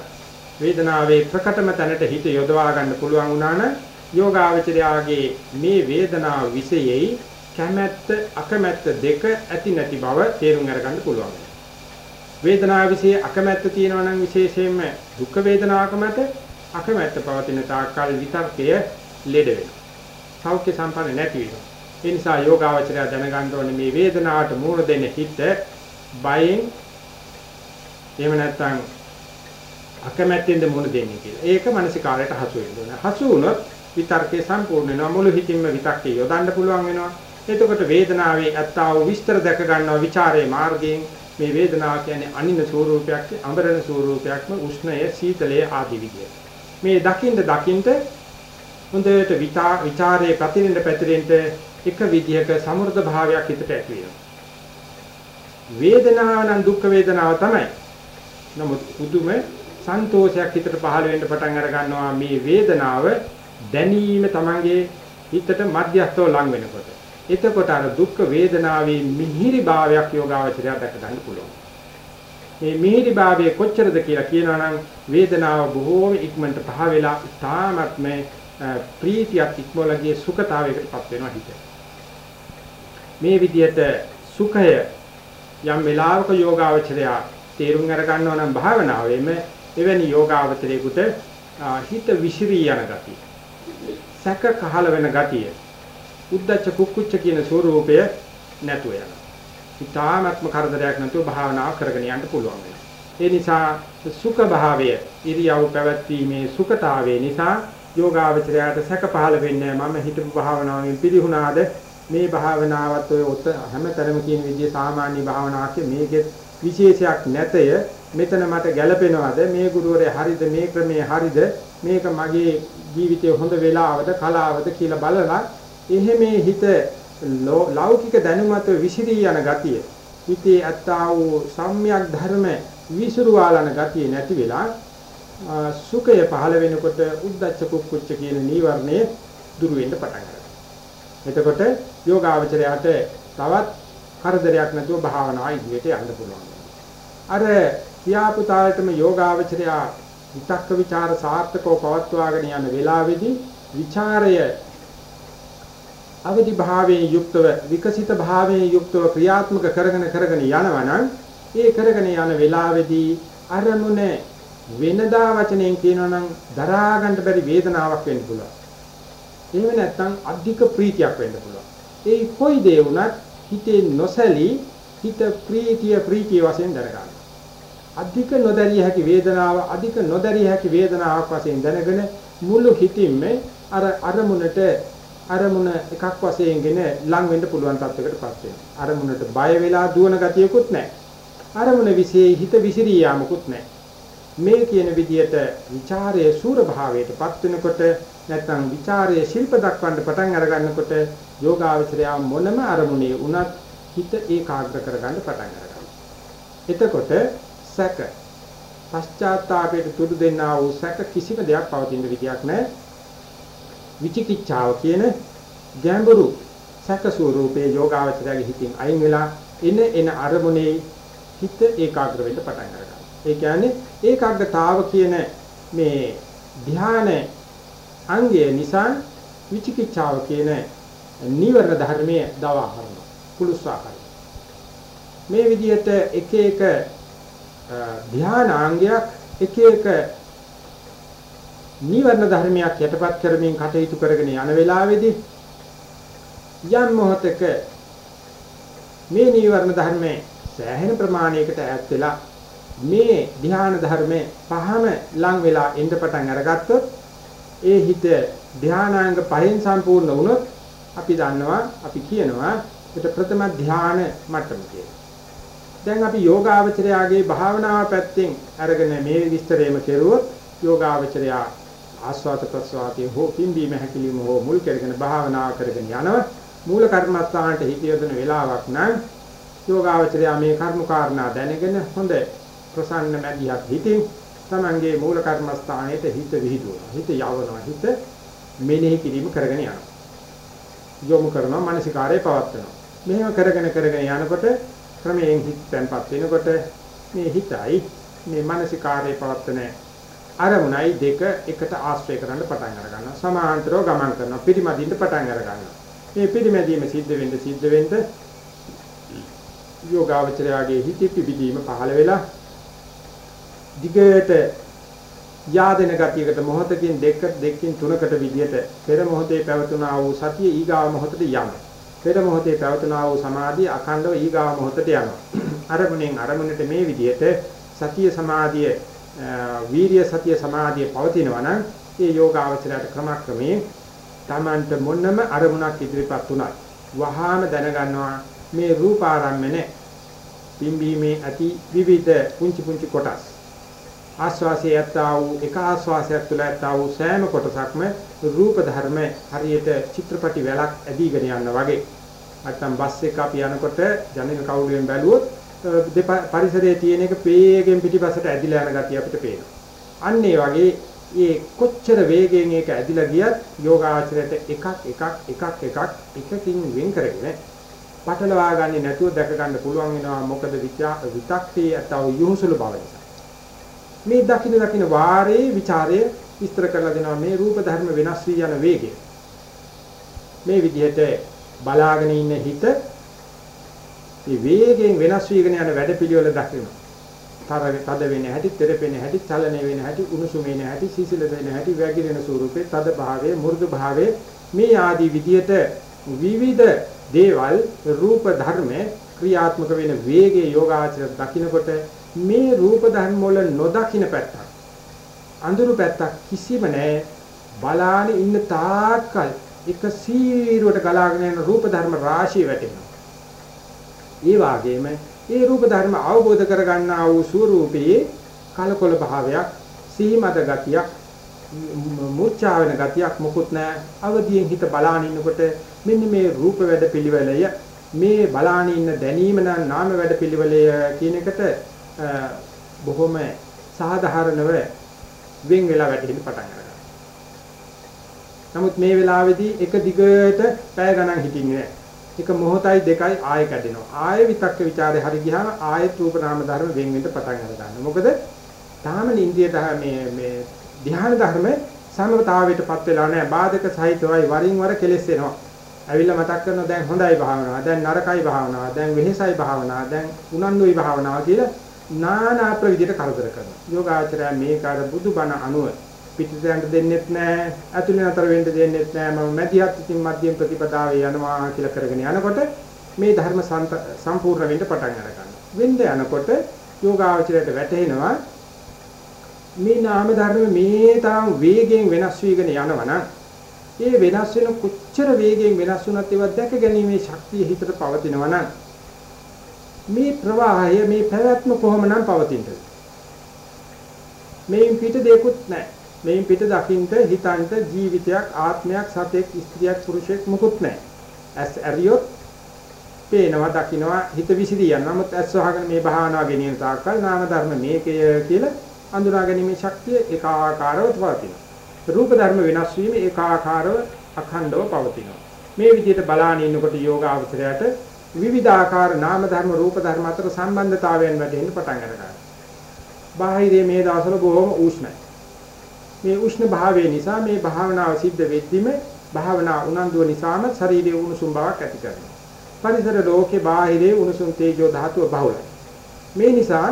වේදනාවේ ප්‍රකටම තැනට හිත යොදවා ගන්න පුළුවන් වුණා නම් යෝගාවචරයාගේ මේ වේදනාව විශේෂයි කැමැත්ත අකමැත්ත දෙක ඇති නැති බව තේරුම් අරගන්න පුළුවන්. වේදනාව විශේෂ අකමැත්ත තියෙනවා නම් විශේෂයෙන්ම දුක් වේදනාවක මත අකමැත්ත පවතින තාක්කල් විතර්කය ලෙඩ වෙනවා. සෞඛ්‍ය සම්පන්න නැති වෙනවා. ඒ නිසා යෝගාවචරය දැනගන්න ඕනේ මේ වේදනාවට මූණ දෙන්න හිත බයෙන් එහෙම නැත්නම් අකමැත්තෙන්ද මූණ දෙන්නේ කියලා. ඒක මානසිකාරයට හසු වෙන්න ඕනේ. හසු වුණොත් විතර්කේ සම්පූර්ණ වෙනවා. මුළු හිතින්ම විතක්කේ යොදන්න පුළුවන් වෙනවා. එතකොට වේදනාවේ ඇත්තව විස්තර දැක ගන්නවා ਵਿਚාරයේ මාර්ගයෙන් මේ වේදනාව කියන්නේ අනින ස්වરૂපයක්, අඹරණ ස්වરૂපයක්ම උෂ්ණය, සීතලය ආදී විදියට. මේ දකින්ද දකින්ද හොඳට විචාරයේ ප්‍රතිනින්ද පැතිරෙන්න එක විදිහක සමෘද්ධ භාවයක් හිතට ඇති වෙනවා. වේදනාව නම් දුක් වේදනාව තමයි. නමුත් පුදුම සන්තෝෂයක් හිතට පහළ වෙන්න පටන් අර ගන්නවා මේ වේදනාව දැනීම තමංගේ හිතට මධ්‍යස්ථව ලං වෙනකොට. එතකොට අර දුක් වේදනාවේ මිහිරි භාවයක් යෝගාවචරය දැක ගන්න පුළුවන්. මේ මිහිරි භාවය කොච්චරද කියලා කියනවා නම් වේදනාව බොහෝම ඉක්මනට පහ වෙලා තාමත්ම ප්‍රීතියක් ඉක්මවලගේ සුඛතාවයකටපත් වෙනවා හිතේ. මේ විදිහට සුඛය යම් වෙලාවක යෝගාවචරය තේරුම් අර ගන්නවා නම් භාවනාවෙම එවැනි යෝගාවචරයේකට හිත විසිරී යන ගතිය සැක කහල වෙන ගතිය උද්දච්ච කුක්කුච්ච කියන ස්වરૂපය නැතුව යනවා. ඊටාත්ම කරදරයක් නැතුව භාවනාව කරගෙන යන්න පුළුවන් වෙනවා. ඒ නිසා සුඛ භාවය ඉරියව් පැවැත්වීමේ සුඛතාවය නිසා යෝගාවචරයට සැක පහළ වෙන්නේ මම හිතපු භාවනාවෙන් පිළිහුණාද? මේ භාවනාවත් ඔය ඔත හැමතැනම කියන විදිහේ සාමාන්‍ය භාවනාවක් මේකෙත් විශේෂයක් නැතය. මෙතන මට ගැළපෙනවද? මේ ගුරුවරයා හරිද? මේ ක්‍රමයේ හරිද? මේක මගේ ජීවිතයේ හොඳ වෙලාවද කලාවද කියලා බලලා එහෙමේ හිත ලෞකික දැනුමත් විසිරී යන ගතිය හිතේ ඇත්තා වූ සම්‍යක් ධර්ම විසිරුවාලන ගතිය නැති වෙලා සුඛය පහළ වෙනකොට උද්දච්ච කුක්කුච්ච කියන නීවරණය දුරු වෙන්න පටන් ගන්නවා. එතකොට යෝගාවචරයට තවත් හරදරයක් නැතුව භාවනාව ඉදිරියට යන්න පුළුවන්. අර කියාපුතාලටම යෝගාවචරය විතක්ක ਵਿਚාර සාර්ථකව පවත්වාගෙන යන වේලාවේදී ਵਿਚාරය අවදි භාවයෙන් යුක්තව විකසිත භාවයෙන් යුක්තව ක්‍රියාත්මක කරගෙන කරගෙන යනවනම් ඒ කරගෙන යන වේලාවේදී අරමුණේ වෙනදා වචනයෙන් කියනවනම් දරා ගන්න බැරි වේදනාවක් වෙන්න පුළුවන්. එහෙම නැත්නම් අධික ප්‍රීතියක් වෙන්න පුළුවන්. ඒ කොයි දේ වුණත් හිතේ නොසැලී හිත ප්‍රීතිය ප්‍රීතිය වශයෙන් දැනගන්න. අධික නොදැරිය හැකි වේදනාව අධික නොදැරිය හැකි වේදනාවක් වශයෙන් දැනගෙන මුළු හිතින්ම අර අරමුණට අරමුණ එකක් වශයෙන්ගෙන ලං වෙන්න පුළුවන් තත්යකටපත් වෙනවා. අරමුණට බය වෙලා දුවන ගතියකුත් නැහැ. අරමුණ વિશે හිත විසිරී යාමකුත් නැහැ. මේ කියන විදියට ਵਿਚාරයේ සූර භාවයටපත් වෙනකොට නැත්නම් ਵਿਚාරයේ ශිල්ප දක්වන්න පටන් අර ගන්නකොට යෝගාවචරය මොනම අරමුණේ වුණත් හිත ඒකාග්‍ර කරගන්න පටන් ගන්නවා. එතකොට සැක පශ්චාත්තාපයට තුඩු දෙන්නා වූ සැක කිසිම දෙයක් පවතින විදියක් නැහැ. විචිකිච්ඡාව කියන ගැඹුරු සැක ස්වરૂපයේ යෝගාවචරයේ හිතින් අයින් වෙලා එන එන අරමුණේ හිත ඒකාග්‍ර වෙන්න පටන් ගන්නවා. ඒ කියන්නේ ඒකාග්‍රතාව කියන මේ ධ්‍යාන අංගය නිසා විචිකිච්ඡාව කියන නිවර්ණ ධර්මයේ දවා කරනවා පුලුස්වා කරනවා මේ විදිහට එක එක ධානාංගයක් එක එක නිවර්ණ ධර්මයක් යටපත් කරමින් කටයුතු කරගෙන යන වෙලාවේදී යම් මොහතක මේ නිවර්ණ ධර්මයේ සෑහෙන ප්‍රමාණයකට ඈත් වෙලා මේ ධ්‍යාන ධර්මයේ පහම ලං වෙලා එන්න පටන් අරගත්තොත් ඒ හිත ධානාංග පහෙන් සම්පූර්ණ වුණොත් අපි දන්නවා අපි කියනවා ඒක ප්‍රථම ධාන මට්ටම කියලා. දැන් අපි යෝගාවචරයාගේ භාවනාව පැත්තෙන් අරගෙන මේ විස්තරේම කෙරුවොත් යෝගාවචරයා ආස්වාද ප්‍රසවාතයේ හෝ පිම්බීම හැකිලිම හෝ මුල් කරගෙන භාවනාව කරගෙන යනවා මූල කර්මස්ථානට හිත යොදන වෙලාවක් නම් යෝගාවචරයා මේ කර්ම කාරණා දැනගෙන හොඳ ප්‍රසන්න මැදිහත් හිතින් තමන්ගේ මූල කර්මස්ථානයේ හිත විහිදුවනවා. හිත යවනවා. හිත මෙනෙහි කිරීම කරගෙන යනවා. යොමු කරනවා මානසිකාරය පවත්වනවා. මෙහෙම කරගෙන කරගෙන යනකොට ක්‍රමයෙන් හිත තැන්පත් වෙනකොට මේ හිතයි මේ මානසිකාරය පවත්වන අරමුණයි දෙක එකට ආශ්‍රය කරන්න පටන් අර ගන්නවා. සමාන්තරව ගමන් කරනවා. පිරිමදින්න පටන් අර ගන්නවා. මේ පිරිමැදීම සිද්ධ වෙන්න සිද්ධ වෙන්න යෝගාවචරයාගේ හිතේ පිබිදීම පහළ වෙලා දිගට යාදෙන ගතියකට මොහොතකින් දෙක දෙකකින් තුනකට විදියට පෙර මොහොතේ පැවතුනා වූ සතිය ඊගාව මොහොතට යනවා. පෙර මොහොතේ පැවතුනා වූ සමාධිය අඛණ්ඩව ඊගාව මොහොතට යනවා. අරමුණෙන් අරමුණට මේ විදියට සතිය සමාධිය වීරිය සතිය සමාධිය පවතිනවා නම් ඒ යෝගාවචරයට ක්‍රමක්‍රමයෙන් Tamanට මොනම අරමුණක් ඉදිරිපත් උනත් වහාම දැනගන්නවා මේ රූපාරම්මනේ පිම්බීමේ ඇති විවිධ පුංචි පුංචි කොටස් ආස්වාසයේ යත්තා වූ එක ආස්වාසයක් තුළ යත්තා වූ සෑම කොටසක්ම රූප ධර්ම හරියට චිත්‍රපටි වැලක් ඇදීගෙන යනවා වගේ නැත්තම් බස් එක අපි යනකොට ජනෙල කවුළුවෙන් බැලුවොත් පරිසරයේ තියෙන එක වේගෙන් පිටිපස්සට ඇදිලා යන ගතිය අපිට පේනවා. අන්න ඒ වගේ ඒ කොච්චර වේගයෙන් ඒක ඇදිලා ගියත් යෝගාචරයට එකක් එකක් එකක් එකක් එකකින් වෙන් කරගෙන පටලවා ගන්නේ නැතුව දැක ගන්න පුළුවන් වෙනවා මොකද විතක්කේ අතව යොහුසුළු බව නිසා. මේ දකින දකින වාරේ ਵਿਚාරය විස්තර කරලා දෙනවා මේ රූප ධර්ම වෙනස් වී යන වේගය. මේ විදිහට බලාගෙන ඉන්න හිත මේ වේගයෙන් වෙනස් වීගෙන යන වැඩපිළිවෙල දකිනවා. තරව තද වෙන හැටි, තෙරපෙන හැටි, චලන වෙන හැටි, උණුසුම වෙන හැටි, සීසල වෙන හැටි, වැగిරෙන ස්වරූපේ, තද භාවයේ, මෘදු භාවයේ මේ ආදී විදිහට විවිධ දේවල් රූප ධර්ම ක්‍රියාත්මක වෙන වේගයේ යෝගාචර දකිනකොට මේ රූප ධර්ම වල නොදකින්න පැත්තක්. අඳුරු පැත්තක් කිසිම නැහැ බලාන ඉන්න තාක්කල් එක සීරුවට ගලාගෙන යන රූප ධර්ම රාශිය වැටෙනවා. ඒ වගේම ඒ රූප ධර්ම අවබෝධ කරගන්නා වූ ස්වરૂපයේ කලකොල භාවයක් සීමද ගතියක් මූර්ඡා වෙන ගතියක් මොකුත් නැහැ අවදියෙන් හිත බලාන ඉන්නකොට මෙන්න මේ රූප වැඩ පිළිවෙලය මේ බලාන ඉන්න දැනීම නාම වැඩ පිළිවෙලය කියන එකට බොහොම සාධාරණව වෙන් වෙලා වැටෙන්න පටන් ගන්නවා. නමුත් මේ වෙලාවේදී එක දිගට පැය ගණන් හිටින්නේ නැහැ. එක මොහොතයි දෙකයි ආයෙ කැඩෙනවා. ආයෙ විතක්ක ਵਿਚාරේ හරි ගියාම ආයෙත් රූප නාම ධර්ම වෙන් වෙන්න පටන් ගන්නවා. මොකද තාම ඉන්දිය මේ මේ ධ්‍යාන ධර්ම සමතාවයටපත් වෙලා නැහැ. බාධක සහිතවයි වරින් වර කෙලස් වෙනවා. ඇවිල්ලා මතක් කරනවා දැන් හොඳයි භාවනාව, දැන් නරකයි භාවනාව, දැන් වෙහෙසයි භාවනාව, දැන් උනන්දුයි භාවනාව කියලා නානා ප්‍රවිධියට කරදර කරනවා. යෝගාචරය මේක අර බුදුබණ අනුව පිටිසෙන්ට දෙන්නෙත් නැහැ, ඇතුළේ නතර වෙන්න දෙන්නෙත් නැහැ. මම මැදිහත් ඉතින් මධ්‍යම ප්‍රතිපදාවේ යනවා කියලා කරගෙන යනකොට මේ ධර්ම සම්පූර්ණ වෙන්න පටන් ගන්නවා. වෙන්න යනකොට යෝගාචරයට වැටෙනවා මේ නාම ධර්ම මේ තාම වේගයෙන් වෙනස් වීගෙන යනවනම් ඒ වෙනස් වෙන කොච්චර වේගයෙන් වෙනස් වුණත් ඒවා දැක ගැනීමේ ශක්තිය හිතට පවතිනවා නම් මේ ප්‍රවාහය මේ පැවැත්ම කොහොමනම් පවතිනද? මේන් පිට දෙකුත් නැහැ. මේන් පිට දකින්ට හිතන්ට ජීවිතයක් ආත්මයක් සතෙක් ස්ත්‍රියක් පුරුෂයෙක් මොකුත් නැහැ. ඇස් ඇරියොත් පේනවා දකින්නවා හිත විසිරී යනවා. නමුත් ඇස් වහගෙන මේ භාවනාව ගෙනියන තාක්කල් නාම ධර්ම මේකය කියලා අඳුනා ගැනීමේ ශක්තිය ඒකාකාරව පවතිනවා. රූප ධර්ම වෙනස් වීම ඒකාකාරව අඛණ්ඩව පවතිනවා. මේ විදිහට බලාගෙන ඉන්නකොට යෝග අවසරයට විවිධාකාර නාම ධර්ම රූප ධර්ම අතර සම්බන්ධතාවයන් වැටෙන්න පටන් ගන්නවා. බාහිරයේ මේ දවස්වල බොහොම උෂ්ණයි. මේ උෂ්ණ භාවය නිසා මේ භාවනාව සිද්ධ වෙද්දිම භාවනා උනන්දුව නිසාම ශරීරයේ උණුසුම් බවක් ඇති කරනවා. පරිසර ලෝකේ බාහිරයේ උණුසුම් තේජෝ ධාතුව බහුලයි. මේ නිසා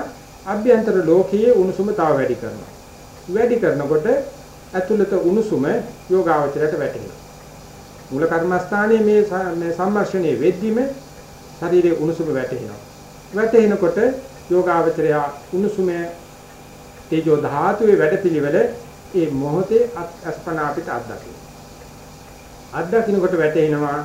අභ්‍යන්තර ලෝකයේ උණුසුම තව වැඩි කරනවා. වැඩි කරනකොට ඇතුළත උණුසුම යෝගාවචරයට වැටෙනවා. මූල කර්මස්ථානයේ මේ සම්මර්ෂණයේ වෙද්දිම ශරීරයේ උණුසුම වැටෙනවා. වැටෙනකොට යෝගාවචරය උණුසුමේ තේජෝ ධාතුවේ වැඩපිළිවෙල ඒ මොහොතේ අස්පනා අපිට අත්දකින්න. අත්දකින්නකොට වැටෙනවා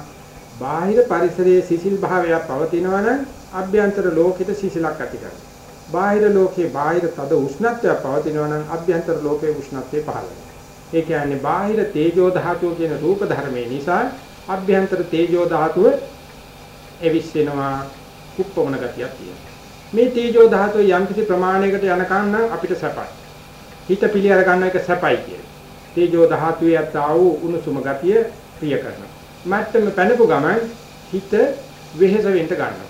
බාහිර පරිසරයේ සිසිල් භාවයක් පවතිනවා නම් අභ්‍යන්තර ලෝකෙට සිසිලක් ඇති කරනවා. බාහිර ලෝකේ බාහිර තද උෂ්ණත්වයක් පවතිනවා නම් අභ්‍යන්තර ලෝකේ උෂ්ණත්වය පහළ වෙනවා. ඒ කියන්නේ බාහිර තේජෝ ධාතුව කියන රූප ධර්මයේ නිසා අභ්‍යන්තර තේජෝ ධාතුව එවිස්සෙනවා කුප්පවන ගතියක් තියෙනවා. මේ තීජෝ ධාතුව යම්කිසි ප්‍රමාණයකට යනකම් නම් අපිට සැපයි. හිත පිළිඅර ගන්න එක සැපයි කියන්නේ. තීජෝ ධාතුවේ යත්තා වූ උණුසුම ගතිය ප්‍රිය කරනවා. මත්තම පැනපු ගමන් හිත වෙහෙස වෙන්න ගන්නවා.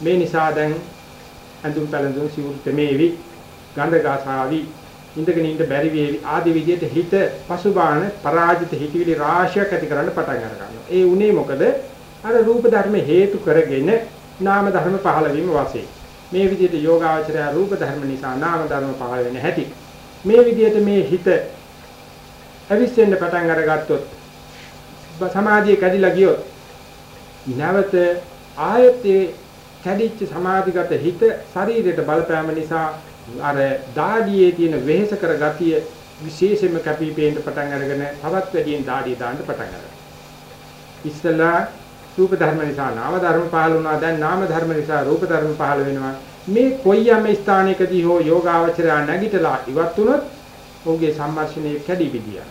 මේ නිසා දැන් අඳුම් පැලඳුම් සිවුරු තෙමේවි ගඳ ගාසාවි ඉඳගෙන ඉන්න බැරි වේවි ආදි විදිහට හිත පසුබාන පරාජිත හිතවිලි රාශියක් ඇති කරන්න පටන් ගන්නවා. ඒ උනේ මොකද? අර රූප ධර්ම හේතු කරගෙන නාම ධර්ම පහළ වීම වශයෙන් මේ විදිහට යෝගාචරය රූප ධර්ම නිසා නාම ධර්ම පහළ වෙන හැටි මේ විදිහට මේ හිත අවිස්සෙන්න පටන් අරගත්තොත් සමාධිය කැඩිලා ගියොත් නැවත ආයතේ කැඩිච්ච සමාධිගත හිත ශරීරයට බලපෑම නිසා අර දාඩියේ තියෙන වෙහෙස කර ගතිය විශේෂයෙන්ම කැපී පෙනෙන්න පටන් අරගෙන තවත් වැඩියෙන් දාඩිය දාන්න පටන් ගන්නවා. ඉස්සලා රූප ධර්ම නිසා නාම ධර්ම පහළ වුණා දැන් නාම ධර්ම නිසා රූප ධර්ම පහළ වෙනවා මේ කොයි යම් ස්ථානයකදී හෝ යෝගාවචරය නැගිටලා ඉවත් වුණොත් ඔහුගේ සම්මර්ෂණය කැඩි පිටියා.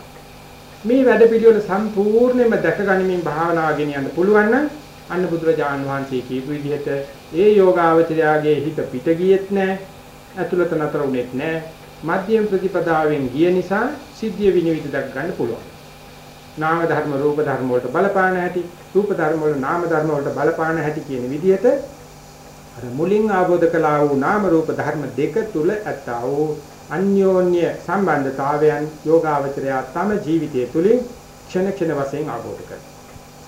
මේ වැඩ පිළිවෙල සම්පූර්ණයෙන්ම දැකගනිමින් භාවනාව ගෙනියන්න පුළුවන් නම් අන්න බුදුරජාණන් වහන්සේ කියපු විදිහට ඒ යෝගාවචරයාගේ හිත පිට ගියෙත් නැහැ, ඇතුළත නතර වුනේත් නැහැ. මධ්‍යම ප්‍රතිපදාවෙන් ගිය නිසා සිද්ධිය විනිවිද දක් ගන්න පුළුවන්. නාම ධර්ම රූප ධර්ම වලට බලපාන හැටි රූප ධර්ම වල නාම ධර්ම වලට බලපාන හැටි කියන විදිහට අර මුලින් ආબોධ කළා වූ නාම රූප ධර්ම දෙක තුල ඇතා වූ අන්‍යෝන්‍ය සම්බන්ධතාවයන් යෝගාවචරය තම ජීවිතය තුලින් ක්ෂණ ක්ෂණ වශයෙන් ආબોධ කරනවා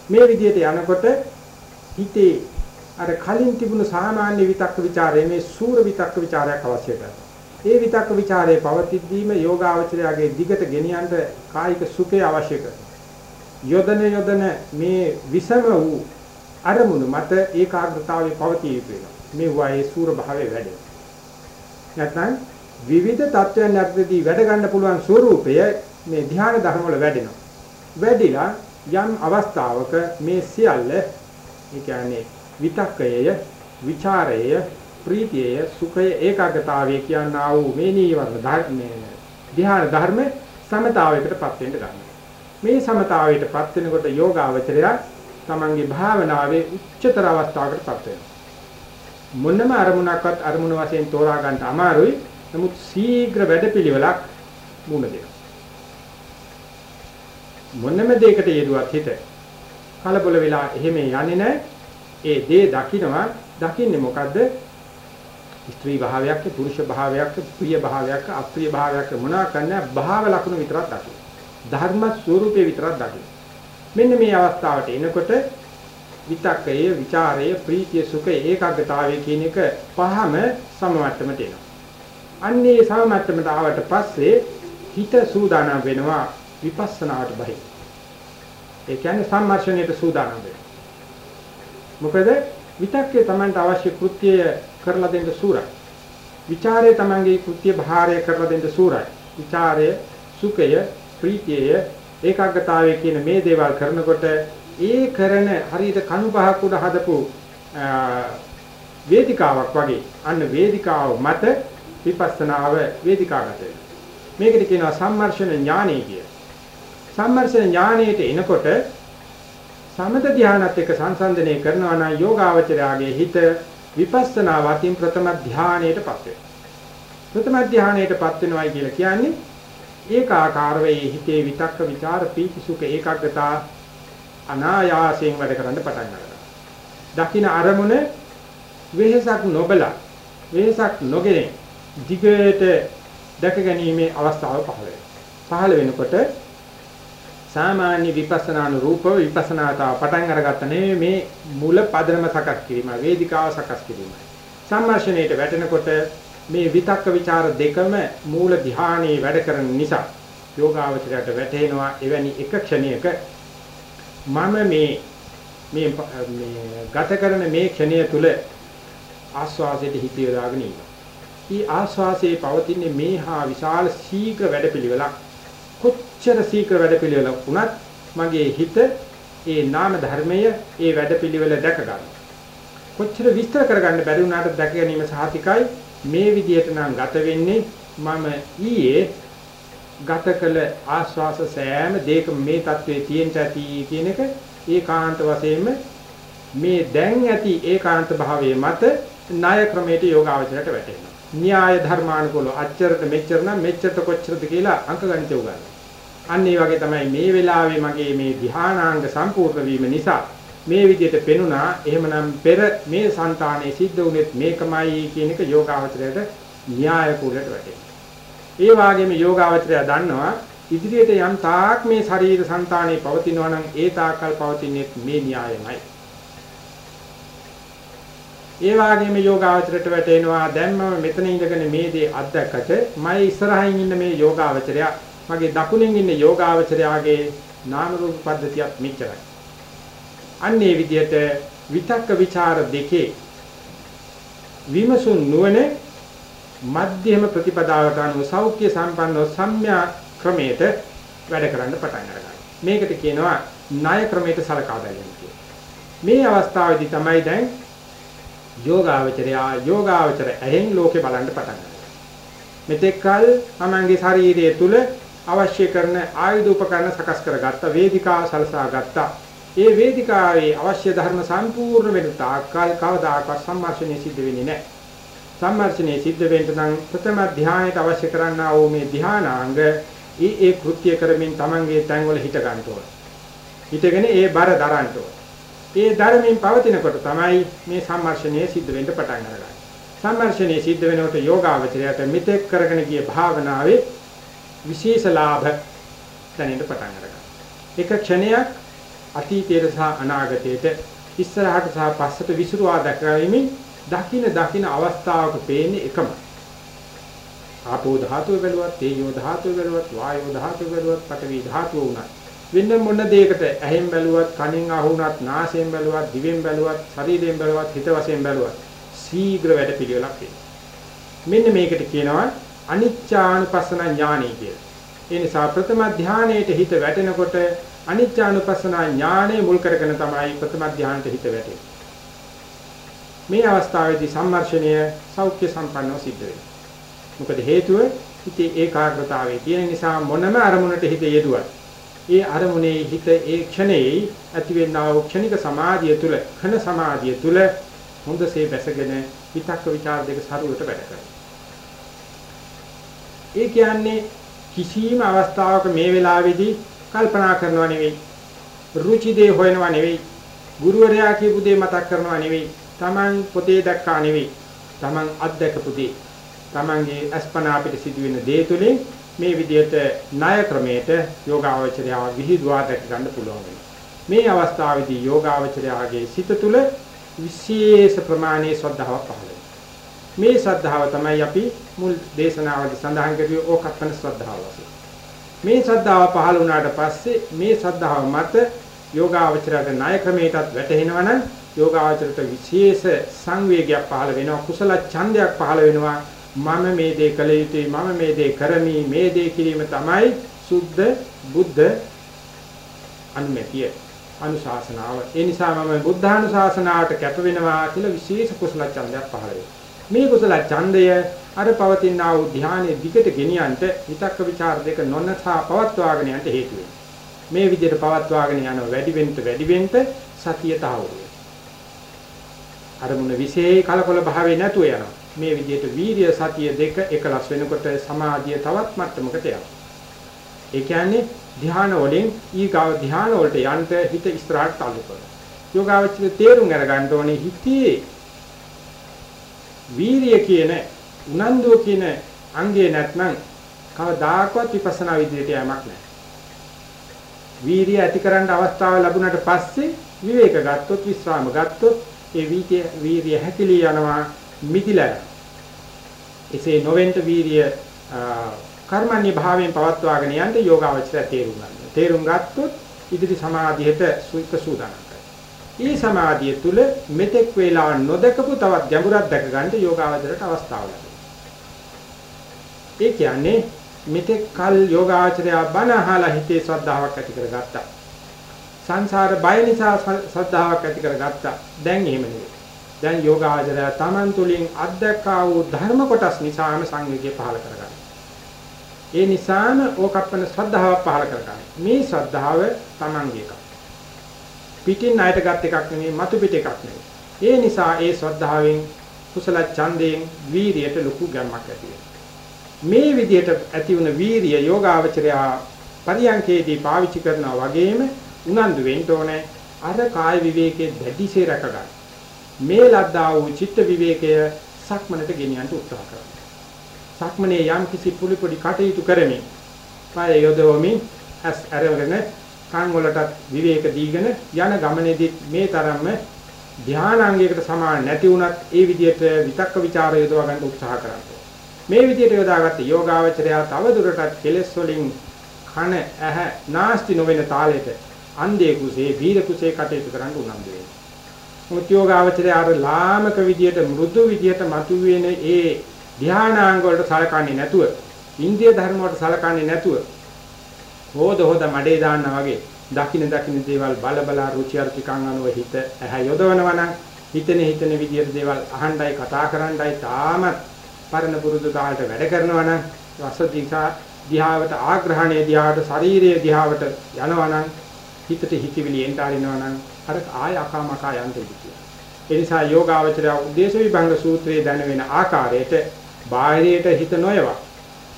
මේ විදිහට යනකොට හිතේ අර කලින් තිබුණු සාමාන්‍ය විතක්ක ਵਿਚාරයේ මේ සූර විතක්ක ਵਿਚාරයක් අවශ්‍ය කරනවා. ඒ විතක්ක ਵਿਚාරයේ පවතිද්දීම යෝගාවචරයගේ දිගට ගෙනියන්න කායික සුඛය අවශ්‍ය කරනවා. යොදන යොදන මේ විසම වූ අරමුණු මත ඒකාග්‍රතාවය පවතිය යුතු වෙනවා. මේ වායේ සූර භාවයේ වැඩේ. නැත්නම් විවිධ தත්වයන් යටතේදී වැඩ ගන්න පුළුවන් ස්වરૂපය මේ ධ්‍යාන ධර්ම වල වැඩෙනවා. වැඩිලා යම් අවස්ථාවක මේ සියල්ල ඒ කියන්නේ විතක්කයය, ਵਿਚාරයය, ප්‍රීතියය, සුඛය, ඒකාග්‍රතාවය කියනා වූ මේ නීවරණ ධර්ම ධ්‍යාන ධර්ම සමතාවයකටපත් වෙන්න ගන්නවා. මේ සමතාවයටපත් වෙනකොට යෝගාවචරය තමන්ගේ භාවනාවේ උච්චතර අවස්ථාවකටපත් වෙනවා. මොනම අරමුණක්වත් අරමුණ වශයෙන් තෝරා ගන්න අමාරුයි. නමුත් ශීඝ්‍ර වැඩපිළිවෙලක් මුණ දෙනවා. මොනම දෙයකට යෙදුවත් හිත කලබල වෙලා එහෙම යන්නේ නැහැ. ඒ දේ දකින්නවා දකින්නේ මොකද්ද? ස්ත්‍රී භාවයක්, පුරුෂ භාවයක්, ප්‍රිය භාවයක්, අප්‍රිය භාවයක් මොනවා කරන්න භාව ලක්ෂණ විතරක් දකින්න. ධර්ම ස්වરૂපේ විතරක් දකින්න. මෙන්න මේ අවස්ථාවට එනකොට විතක්කය, ਵਿਚාරය, ප්‍රීතිය, සුඛය, ඒකාග්‍රතාවය කියන එක පහම සමවට්ටමට එනවා. අන්නේ සමවට්ටමට ආවට පස්සේ හිත සූදානම් වෙනවා විපස්සනාවට බහි. ඒ කියන්නේ සම්මර්ෂණයට සූදානම් වෙනවා. මොකද විතක්කේ Tamanට අවශ්‍ය කෘත්‍යය කරලා දෙන්න සූරයි. ਵਿਚාරය Tamanගේ කෘත්‍ය භාරය කරලා දෙන්න සූරයි. ਵਿਚාරය සුඛය ප්‍රීතිය, ඒකාග්‍රතාවය කියන මේ දේවල් කරනකොට ඒ කරන හරියට කණු පහක් උඩ හදපු වේදිකාවක් වගේ අන්න වේදිකාව මත විපස්සනාව වේදිකාගත වෙනවා. මේකට කියනවා සම්මර්ෂණ ඥානය කිය. සම්මර්ෂණ ඥානයට එනකොට සමත ධානයත් එක්ක සංසන්දනය කරනවා නම් යෝගාවචරයාගේ හිත විපස්සනා වතින් ප්‍රථම ධානයටපත් වෙනවා. ප්‍රථම ධානයටපත් වෙනවයි කියලා කියන්නේ ඒකාකාරව හිතේ විතක්ක ਵਿਚාර පීති සුඛ ඒකාග්‍රතා අනායාසයෙන් වැඩ කරන්න පටන් ගන්නවා. දකින්න අරමුණ වෙහසක් නොබලා වෙහසක් නොගෙන දිගට දැක ගැනීමේ අවස්ථාව පහළ වෙනවා. පහළ වෙනකොට සාමාන්‍ය විපස්සනානුරූපව විපස්සනාතාව පටන් අරගත්ත නෙමෙයි මේ මූල පදනම සකස් කිරීම වේදිකාව සකස් කිරීම සම්මර්ෂණයට වැටෙනකොට මේ විතක්ක ਵਿਚාර දෙකම මූල ධ්‍යානයේ වැඩ කරන නිසා යෝගාවචරයට වැටෙනවා එවැනි එක ක්ෂණයක මම මේ මේ මේ ගත කරන මේ ක්ෂණය තුල ආස්වාසයට හිත යොදාගෙන ඉන්නවා. ඊ ආස්වාසයේ පවතින මේ හා විශාල ශීඝ්‍ර වැඩපිළිවෙලක් කොච්චර ශීඝ්‍ර වැඩපිළිවෙලක් වුණත් මගේ හිත ඒ නාම ධර්මය ඒ වැඩපිළිවෙල දැක ගන්න. කොච්චර විස්තර කරගන්න බැරි වුණාට දැක ගැනීම සාතිකයි මේ විදිහට නම් ගත වෙන්නේ මම ඊයේ ගත කළ ආස්වාස සෑම දෙයකම මේ தત્ත්වයේ තියෙන්න ඇති කියන එක ඒකාන්ත වශයෙන්ම මේ දැන් ඇති ඒකාන්ත භාවයේ මත ණය ක්‍රමයට යෝගාවචරයට වැටෙනවා. න්‍යාය ධර්මානුකූලව අච්චරට මෙච්චර නම් මෙච්චරට කොච්චරද කියලා අංක ගණිතය උගන්වනවා. අන්න ඒ වගේ තමයි මේ වෙලාවේ මගේ මේ ධ්‍යානාංග සම්පූර්ණ වීම නිසා මේ විදිහට පෙනුණා එහෙමනම් පෙර මේ సంతානයේ සිද්ධ වුනේත් මේකමයි කියන එක යෝගාවචරයට න්‍යාය කුලයට වැටෙනවා. ඒ වගේම යෝගාවචරය දන්නවා ඉදිරියට යම් තාක් මේ ශරීර సంతානේ පවතිනවා නම් ඒ තාකල් පවතින්නේ මේ න්‍යායමයි. ඒ වගේම යෝගාවචරයට වැටෙනවා දැන් මම මෙතන ඉඳගෙන මේ දේ අත්දැකකට මම ඉස්සරහින් ඉන්න මේ යෝගාවචරය මගේ දකුණින් ඉන්න යෝගාවචරයාගේ නාම රූප පද්ධතියක් මෙච්චරයි. අන්නේ විදිහට විතක්ක ਵਿਚාර දෙකේ විමසුන් නුවණ මධ්‍යම ප්‍රතිපදාවට අනුව සෞඛ්‍ය සම්පන්නව සම්‍යා ක්‍රමයට වැඩ කරන්න පටන් ගන්නවා. මේකට කියනවා ණය ක්‍රමයට සලකා බැලීම කියලා. මේ අවස්ථාවේදී තමයි දැන් යෝගාවචරය යෝගාවචර ඇහෙන් ලෝකේ බලන්න පටන් ගන්නවා. මෙතෙක් කල තමන්ගේ ශරීරය තුල අවශ්‍ය කරන ආයුධ උපකරණ සකස් කරගත්ත වේදිකා සලසා ගත්තා. ඒ වේදිකාවේ අවශ්‍ය ධර්ම සම්පූර්ණ වෙන තාක්කල් කවදාකවත් සම්මාර්ෂණය සිද්ධ වෙන්නේ නැහැ. සම්මාර්ෂණය සිද්ධ වෙන්න නම් ප්‍රථම ධානයට අවශ්‍ය කරන්නා වූ මේ ධානාංග ඒ ඒ කෘත්‍ය කරමින් Tamanගේ තැන්වල හිට ගන්න ඕන. හිටගෙන ඒ බර දරන්න ඕන. ඒ ධර්මයෙන් පවතිනකොට තමයි මේ සම්මර්ෂණය සිද්ධ වෙන්න පටන් අරගන්නේ. සම්මර්ෂණය සිද්ධ වෙනකොට යෝගාවචරයට මෙතෙක් කරගෙන ගිය භාවනාවේ විශේෂ ලාභ දැනෙන්න පටන් අරගන්නවා. එක ක්ෂණයක් අතීතයට සහ අනාගතයට ඉස්සරහට සහ පස්සට විසිරුවා දැකීමෙන් දකින දකින අවස්ථාවක පේන්නේ එකමයි. ආපෝ ධාතුව බැලුවත්, තේජෝ ධාතුව බැලුවත්, වායෝ ධාතුව බැලුවත්, පඨවි ධාතුව උනත් වෙන මොන දෙයකට ඇහෙන් බැලුවත්, කනෙන් අහුණත්, නාසයෙන් බැලුවත්, දිවෙන් බැලුවත්, ශරීරයෙන් බැලුවත්, හිත වශයෙන් බැලුවත් ශීඝ්‍ර වැඩ පිළිවෙලක් වෙනවා. මෙන්න මේකට කියනවා අනිච්චානුපස්සන ඥානය කියලා. ඒ නිසා ප්‍රථම ධානයේට හිත වැටෙනකොට අනිච්චානුපස්සනා ඥානය මුල් කරගෙන තමයි ප්‍රථම ධානයට හිත වැටෙන්නේ. මේ අවස්ථාවේදී සම්මර්ෂණය සෞඛ්‍ය සම්පන්නව සිද්ධ වෙනවා. මොකද හේතුව හිතේ ඒකාග්‍රතාවයේ තියෙන නිසා මොනම අරමුණට හිත යෙදුවත් ඒ අරමුණේ හිත ඒ ක්ෂණයේ ඇතිවෙනා වූ ක්ෂණික සමාධිය තුළ ඝන සමාධිය තුළ හොඳසේ බැසගෙන විතක්ක ਵਿਚාර දෙක සරුවට වැඩ කරනවා. ඒ කියන්නේ කිසියම් අවස්ථාවක මේ වෙලාවේදී කල්පනා කරනවා නෙවෙයි. රුචි දේ හොයනවා නෙවෙයි. ගුරුවරයා කියපු දේ මතක් කරනවා නෙවෙයි. Taman පොතේ දැක්කා නෙවෙයි. Taman අත්දැකපු දේ. Tamanගේ අස්පනා අපිට සිදුවෙන දේ තුලින් මේ විදිහට ණය ක්‍රමයට යෝගාවචරය විහිදුවා දැක ගන්න පුළුවන් මේ අවස්ථාවේදී යෝගාවචරයාගේ සිත තුළ විශේෂ ප්‍රමාණයේ ශ්‍රද්ධාවක් පහළ මේ ශ්‍රද්ධාව තමයි අපි මුල් දේශනාවේදී සඳහන් කරුවේ ඕකප්පන ශ්‍රද්ධාව වශයෙන්. මේ ශ්‍රද්ධාව පහළ වුණාට පස්සේ මේ ශ්‍රද්ධාව මත යෝගාවචරයට ණය ක්‍රමයටත් වැටෙනවා නම් යෝගාවචරයට විශේෂ සංවේගයක් පහළ වෙනවා කුසල ඡන්දයක් පහළ වෙනවා. මම මේ දේ කළ යුතුයි මම මේ දේ කරමි. මේ දේ කිරීම තමයි සුද්ධ බුද්ධ අනුමැතිය අනුශාසනාව. ඒ නිසා මම බුද්ධානුශාසනාවට කැප වෙනවා කියලා විශේෂ කුසල ඡන්දයක් පහළ වෙනවා. මේ කුසල ඡන්දය අර පවතින ආ වූ ධානයේ දිගට ගෙනියන්ට හිතක්ක ਵਿਚාර දෙක නොනසා පවත්වාගෙන යන්න හේතු වෙනවා. මේ විදිහට පවත්වාගෙන යන වැඩි වෙන්න වැඩි වෙන්න සතිය තහවුරු අරමුණ විශේෂ කලකොල භාවයේ නැතුව යනවා. මේ විදිහට වීර්ය සතිය දෙක එකලස් වෙනකොට සමාධිය තවත් මට්ටමකට යනවා. ඒ කියන්නේ ධ්‍යාන වලින් ඊගාව ධ්‍යාන වලට යන්න හිත ඉස්සරහට تعلق කරනවා. යෝගාවචර තේරුම් අරගන්න ඕනේ හිතේ වීර්ය කියන උනන්දුව කියන අංගේ නැත්නම් කවදාකවත් විපස්සනා විදිහට යamak නැහැ. වීරිය ඇතිකරන්න අවස්ථාව ලැබුණාට පස්සේ විවේක ගත්තොත් විස්රාම ගත්තොත් ඒ වීර්ය වීර්ය හැකිලී යනවා මිදිලා. එසේ නොවෙන්ට වීර්ය කර්මන්‍ය භාවයෙන් පවත්වාගෙන යන්න යෝගාවචරය තේරුම් ගන්න. තේරුම් ගත්තොත් ඉදිරි සමාධියට සුවික සූදානම්. ඒ සමාධිය තුල මෙතෙක් වේලා නොදකපු තවත් ගැඹුරක් දැක ගන්න යෝගාවචරයට අවස්ථාව ලැබෙනවා. ඒ කියන්නේ මෙතෙක් කල් යෝගාචරය බණ අහලා හිතේ ශ්‍රද්ධාවක් ඇති කරගත්තා. සංසාර බය නිසා ශ්‍රද්ධාවක් ඇති කරගත්තා. දැන් එහෙම නෙවෙයි. දැන් යෝගාචරය Taman තුලින් අධ්‍යක්ෂා වූ ධර්ම කොටස් නිසාම සංවේගය පහල කරගන්නවා. ඒ නිසාම ඕකප්පන ශ්‍රද්ධාවක් පහල කරගන්නවා. මේ ශ්‍රද්ධාව Tamanගේ එකක්. පිටින් ණයට ගත් එකක් නෙමෙයි මතු පිට එකක් නෙමෙයි. ඒ නිසා ඒ ශ්‍රද්ධාවෙන් කුසල ඡන්දයෙන් වීරියට ලොකු ගැම්මක් ඇති මේ විදිහට ඇති වුණ වීරිය යෝගාවචරය පරියන්කේදී පාවිච්චි කරනවා වගේම උනන්දු වෙන්න ඕනේ අර කාය විවේකයේ දැඩිසේ රැක ගන්න. මේ ලද්දා වූ චිත්ත විවේකය සක්මනට ගෙනියන්න උත්සාහ කරනවා. සක්මනේ යම් කිසි පුලි පොඩි කටයුතු කරමින් කාය යොදවමින් ඇස් අරගෙන කන් වලටත් විවේක දීගෙන යන ගමනේදී මේ තරම්ම ධානාංගයකට සමාන නැති වුණත් ඒ විදිහට විතක්ක ਵਿਚාර යොදවා ගන්න උත්සාහ කරනවා. මේ විදිහට යොදාගත්ත යෝගාවචරය තව දුරටත් කෙලෙස් වලින් කන ඇහ නාස්ති නොවන තාලෙට අන්ධේ කුසේ බීර කුසේ කටයුතු කරන්න උනන්දු වෙනවා. මුත් යෝගාවචරය අර ලාමක විදිහට මෘදු විදිහට මතුවෙන ඒ ධානාංග වලට සලකන්නේ නැතුව ඉන්දිය ධර්ම වලට සලකන්නේ නැතුව හොද හොද මඩේ දාන්නා වගේ දකින්න දකින්න දේවල් බල බලා රුචි අරුචිකම් අනුව හිත ඇහැ යොදවනවා නම් හිතන හිතන විදියට දේවල් අහන්නයි කතා කරන්නයි තාමත් පරණ පුරුදු කාලට වැඩ කරනවා නම් රස දිසා දිහාවට ආග්‍රහණය දිහාවට ශාරීරිය දිහාවට යනවා නම් හිතට හිතවිලි එන්ට ආරිනවා නම් අර ආය අකාමකා යන්න ඉතියි. ඒ නිසා යෝගාවචරය උද්දේශ විභංග සූත්‍රයේ දැන වෙන ආකාරයට බාහිරයට හිත නොයවා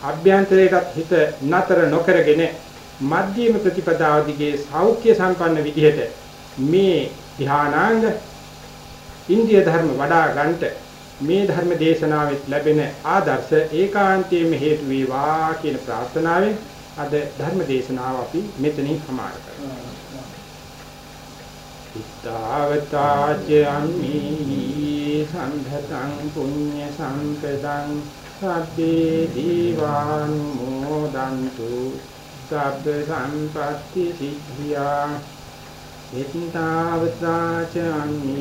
අභ්‍යන්තරයටත් හිත නතර නොකරගෙන මධ්‍යම ප්‍රතිපදාව දිගේ සෞඛ්‍ය සම්පන්න විදිහට මේ ධානාංග ඉන්දිය ධර්ම වඩා ගන්නට මේ ධර්ම දේශනාවෙත් ලැබෙන ආදර්ශ ඒකාන්තයෙන්ම හේතු වේවා කියන ප්‍රාර්ථනාවෙන් අද ධර්ම දේශනාව අපි මෙතනින් සමාප්ත කරනවා. ඉත්තාවතාච අම්මි සම්භතං පුඤ්ඤ සම්පදං සබ්බේ දීවානුමෝදන්තු සබ්බ සම්පත්ති සිද්ධියා එත්තාවතාච අම්මි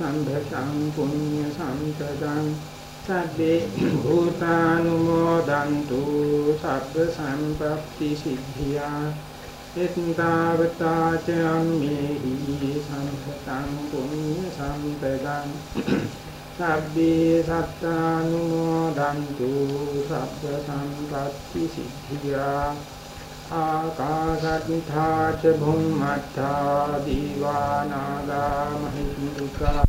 සම්භතං පුඤ්ඤ සම්පදං සබ්බේ භූතානුමෝදන්තු සබ්බ සම්පත්ති සිද්ධියා එත්තාවතාච අම්මේහි සම්පතං පුඤ්ඤ සම්පදං සබ්බේ සත්තානුමෝදන්තු සබ්බ සම්පත්ති සිද්ධියා ආකාශත්ථා ච භුම්මත්ථා දීවානාගා මහින්දුකා